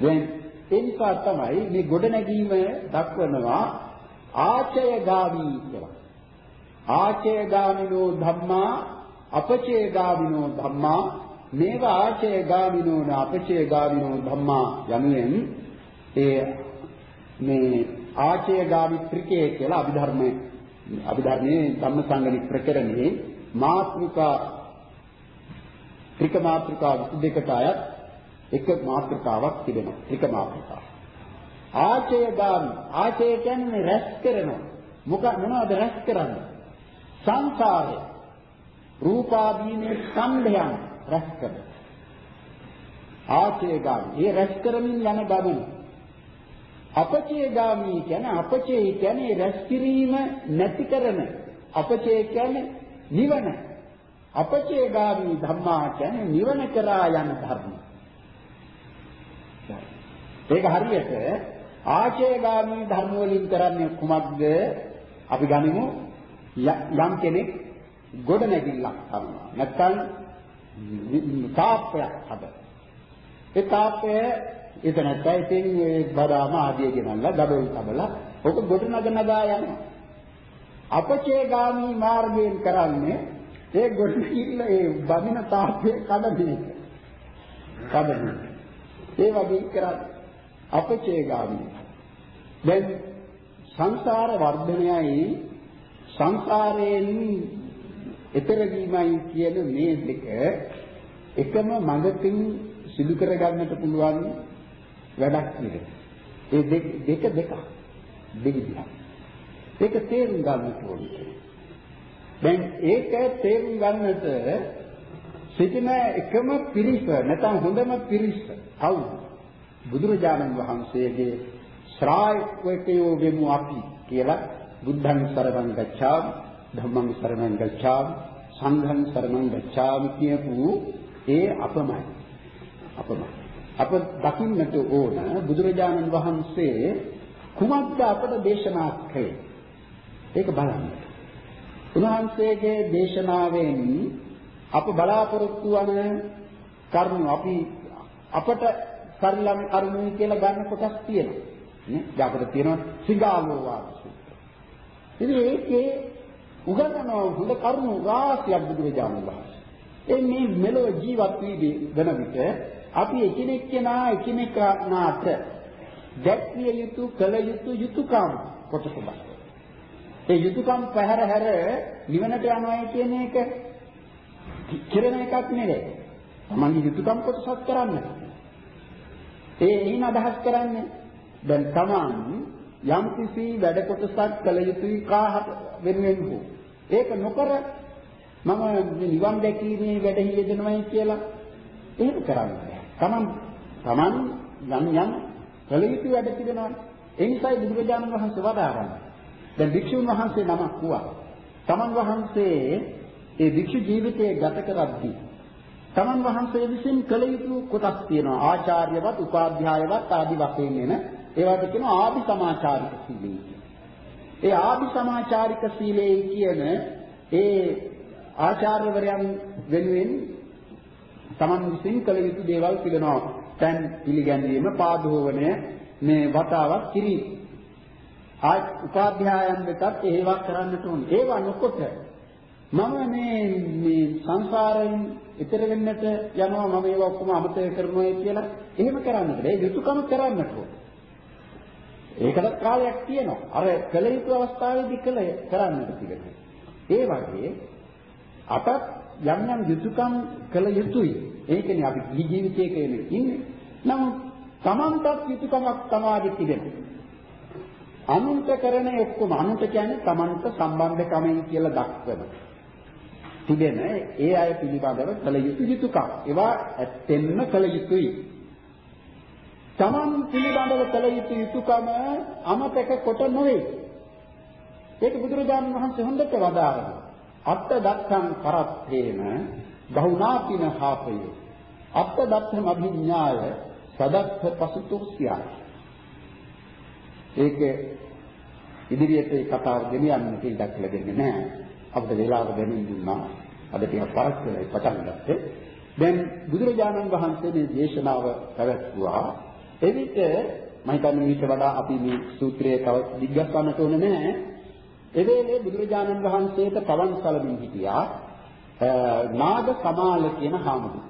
දැන් ඒ නිසා තමයි මේ ගොඩ නැගීම දක්වනවා ආචය ගාමී කියලා. ආචය ගාමිනෝ ධම්මා අපචය ගාමිනෝ ධම්මා. මේව ආචය ගාමිනෝ අපචය ගාමිනෝ ධම්මා යනුවෙන් ඒ මේ ආචය ගාමිත්‍රිකය කියලා අභිධර්මයේ අභිධර්මයේ ධම්මසංගණි ප්‍රකරණේ මාත්‍රිකා ත්‍රික මාත්‍රිකා දෙකට අයත් එක මාත්‍රිකාවක් තිබෙනවා. ත්‍රික මාත්‍රිකා. ආචය ගාමි ආචය කියන්නේ රැස් කරනවා. මොක මොනවද රැස් කරන්නේ? සංසාරය රූපාදීනේ ස්කන්ධයන් රැස් කර ආචේගාමී. ඒ රැස් කරමින් යන ගමන අපචේගාමී කියන්නේ අපචේ කියන්නේ රැස් කිරීම නැති කරන. අපචේ කියන්නේ නිවන. අපචේගාමී ධම්මා කියන්නේ නිවන කරා යන ධර්ම. ඒක හරියට ආචේගාමී ධර්ම වලින් කරන්නේ කුමක්ද? අපි ගනිමු. යම් කෙනෙක් ගොඩ නැගිල්ලක් කරනවා. නැත්නම් තාප්පයක් හද. ඒ තාප්පය එතනට ඉතින් ඒ බදාම ආදිය ගෙනල්ලා ගබල් තබලා ඔක ගොඩ නග නගා යනවා. අපචේගාමි මාර්ගයෙන් කරන්නේ ඒ ගොඩ නැගිල්ල ඒ බදින තාප්පේ කඩන එක. කඩන. ඒ වගේ කරන්නේ අපචේගාමි. දැන් සංසාර වර්ධනයයි සංසාරයෙන් එතර වීමයි කියන මේ දෙක එකම මඟකින් සිදු කරගන්නට පුළුවන් වැඩක් නෙවෙයි. ඒ දෙක දෙක දෙක දෙවිදිහක්. ඒක තේරුම් ගන්නට ඕනේ. දැන් ඒක තේරුම් ගන්නට සිටින එකම පිරිස නැත්නම් හොඳම පිරිස කවුද? බුදුරජාණන් වහන්සේගේ ශ්‍රාවකයෝ වෙමු අපි කියලා බුද්ධං සරණං ගච්ඡාමි ධම්මං සරණං ගච්ඡාමි සංඝං සරණං ගච්ඡාමි කියපු ඒ අපමයි අපමයි අප දකින්නට ඕන බුදුරජාණන් වහන්සේ කුමක්ද අපට දේශනා කළේ ඒක බලන්න. උන්වහන්සේගේ දේශනාවෙන් අප බලාපොරොත්තු වන කරුණු අපි අපට පරිලම් කරුණු කියලා ගන්න කොටස් තියෙනවා. නේ? අපිට තියෙනවා සිගාලෝ වාද සූත්‍රය ඉතින් ඒකේ උගන්වන හොඳ කරුණු රාශියක් බුදුරජාණන් වහන්සේ ඒ මේ මෙලොව ජීවත් වී වෙන විට අපි එකිනෙක කෙනා එකිනෙකාට දැක්විය යුතු කල යුතු යුතුයකම් කොටස බලන්න. ඒ යුතුයකම් පැහැර හැර නිවනට යනවා කියන එක කිරණ එකක් නෙවෙයි. තමන්ගේ යුතුයකම් කොටසක් කරන්න. ඒ එයින් අදහස් කරන්නේ දැන් තමන් යම් කිසි වැඩ කොටසක් කළ යුතුයි කාහට වෙනුවෙන් හෝ ඒක නොකර මම නිවන් දැකීමේ වැඩෙහි යෙදෙනවයි කියලා එහෙම කරන්නේ. තමන් තමන් යම් යම් කළ යුතු වැඩ තිබෙනවා. ඒ නිසායි බුදුරජාණන් වහන්සේ වදාරන්නේ. දැන් භික්ෂුන් වහන්සේ නමක් වුණා. තමන් වහන්සේ ඒ වික්ෂු ජීවිතය ගත කරද්දී තමන් වහන්සේ විසින් කළ යුතු කොටස් තියෙනවා ආචාර්යවත් උපාධ්‍යායවත් ආදි වශයෙන් එන ඒවට කියනවා ආදි සමාචාරික සීලය ඒ ආදි සමාචාරික සීලය කියන ඒ ආචාර්යවරයන් වෙනුවෙන් තමන් විසින් කළ යුතු දේවල් පිළිනවා දැන් පිළිගැන්වීම පාදෝවණය මේ වතාවක් කිරීම. ආ උපාධ්‍යායන් වෙතත් ඒවා කරන්නට ඕනේ. ඒවා නොකොට මම මේ මේ සංසාරයෙන් ඈතර වෙන්නට යනවා මම ඒවා ඔක්කොම අමතක කරනවා කියලා එහෙම කරන්නට බෑ. යුතුයකම කරන්නට ඕන. ඒකට කාලයක් තියෙනවා. අර කල යුතු අවස්ථාවේදී කල කරන්නට තිබෙනවා. ඒ වගේ අපත් යම් යම් යුතුයකම් කළ යුතුයි. ඒකනේ අපි ජීවිතයක ඉන්නේ. නමුත් Tamanටත් යුතුයකමක් තමයි තිබෙනවා. අනුන්ට කරන ඔක්කොම අනුන්ට කියන්නේ Tamanට සම්බන්ධකමෙන් කියලා දක්වනවා. තිබෙන ඒ අය පිළිබඳව කළ යුතු යුතුයකම්. ඒවා ඇත්තෙන්ම කළ යුතුයි. තමන් පිළිබඳව කළ යුතු යුතුයකම අමතක කොට නොවේ. ඒක බුදුරජාණන් වහන්සේ හොඳට වදාළා. අත්ත දත්තං කරත්තේන බහුනාපින හාපය. අත්ත දත්තම අභිඥාය සදත්ත පසුතුස්සියයි. ඒක ඉදිරියට ඒ කතාව ගෙනියන්න ඉඩක් ලැබෙන්නේ නැහැ. අපිට වේලාව දෙමින් දුන්නා. අද ටිකක් පරක් වෙලා පටන් ගත්තේ. දැන් බුදුරජාණන් වහන්සේ මේ දේශනාව පැවැත්වුවා. එවිට මම හිතන්නේ ඊට වඩා අපි මේ සූත්‍රයේ තව දිග්ගස්සන්නට ඕනේ නැහැ. ඒ වෙලේ බුදුරජාණන් වහන්සේට පවන් සලමින් හිටියා නාග සමාල කියන හාමුදුරුවෝ.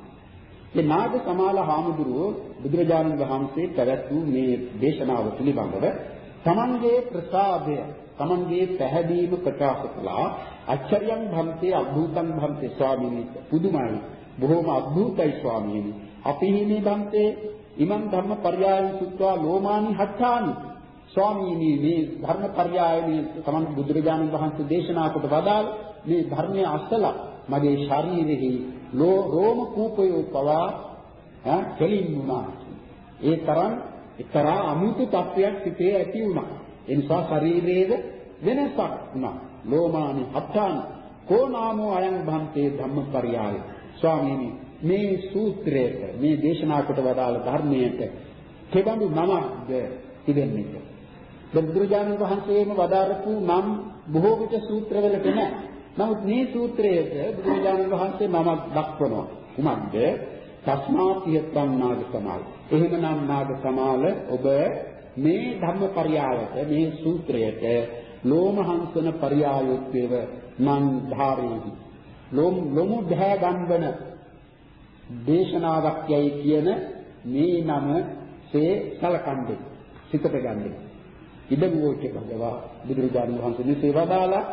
මේ නාග සමාල හාමුදුරුවෝ බුදුරජාණන් වහන්සේ පැවැත් වූ මේ දේශනාව පිළිබඳව තමන්ගේ ප්‍රසාදය තමන්ගේ පැහැදීම ප්‍රකාශ කළා අච්චරියං භන්තේ අද්භූතං භන්තේ ස්වාමීනි පුදුමයි බොහෝම අද්භූතයි ස්වාමීනි අපි මේ භන්තේ ඉමං ධම්ම පර්යායන් සුත්වා ලෝමානි හත්තානි. ස්වාමීනි මේ ධර්ම පර්යායනේ තමන් බුදුරජාණන් වහන්සේ දේශනා කොට වදාළ මේ ධර්මයේ අසල මගේ ශරීරෙහි ලෝ රෝම කූපයෝ පවා ඈ කෙලින් වුණා. ඒ තරම් එක්තරා අමුතු තත්වයක් සිටේ ඇති වුණා. ඒ නිසා ශරීරයේ වෙනසක් වුණා. ලෝමානි අත්තාන කෝනාමෝ අයං භන්තේ ධම්මපරියාය ස්වාමීනි මේ සූත්‍රයට මේ දේශනා කොට වදාළ ධර්මයට කෙබඳු නමක්ද තිබෙන්නේ දැන් බුදුරජාණන් වහන්සේම වදාරපු නම් බොහෝ විට සූත්‍රවලට නැහැ. නමුත් මේ සූත්‍රයට බුදුරජාණන් වහන්සේ නමක් දක්වනවා. කුමක්ද? තස්මාතියත්තං නාග සමාල. එහෙමනම් නාග සමාල ඔබ මේ ධම්මපරියායට මේ සූත්‍රයට ලෝමහංසන පරියායොත්වේව නම් ධාරේහි. ලොම් ලොමු දහැ ගන්වන දේශනාවක් යයි කියන මේ නම සේ සලකන්නේ. සිතට ගන්නේ. ඉදගෝච භගවා බුදුරජාණන් වහන්සේ මෙසේ වදාලා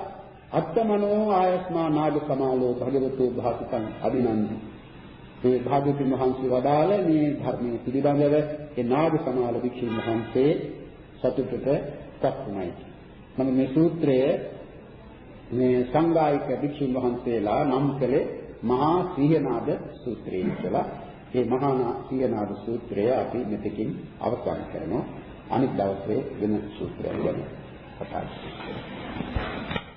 අත්තමනෝ ආයස්මා නාග සමාලෝ භගවතෝ භාසිතං අභිනන්දි ඒ භාග්‍යවතුන් වහන්සේ වදාළ මේ ධර්මයේ පිළිබඳව ඒ නාග සමාල වික්ෂුන් වහන්සේ සතුටට පත්ුණයි. නමුත් මේ සූත්‍රය මේ සංගායික වික්ෂුන් වහන්සේලා නම් කළේ මහා සීහනාද සූත්‍රය කියලා. මේ මහා සීහනාද සූත්‍රය අපි මෙතකින් අවසන් කරනවා. අනිත් දවසේ වෙන සූත්‍රයක් ගැන කතා කරමු.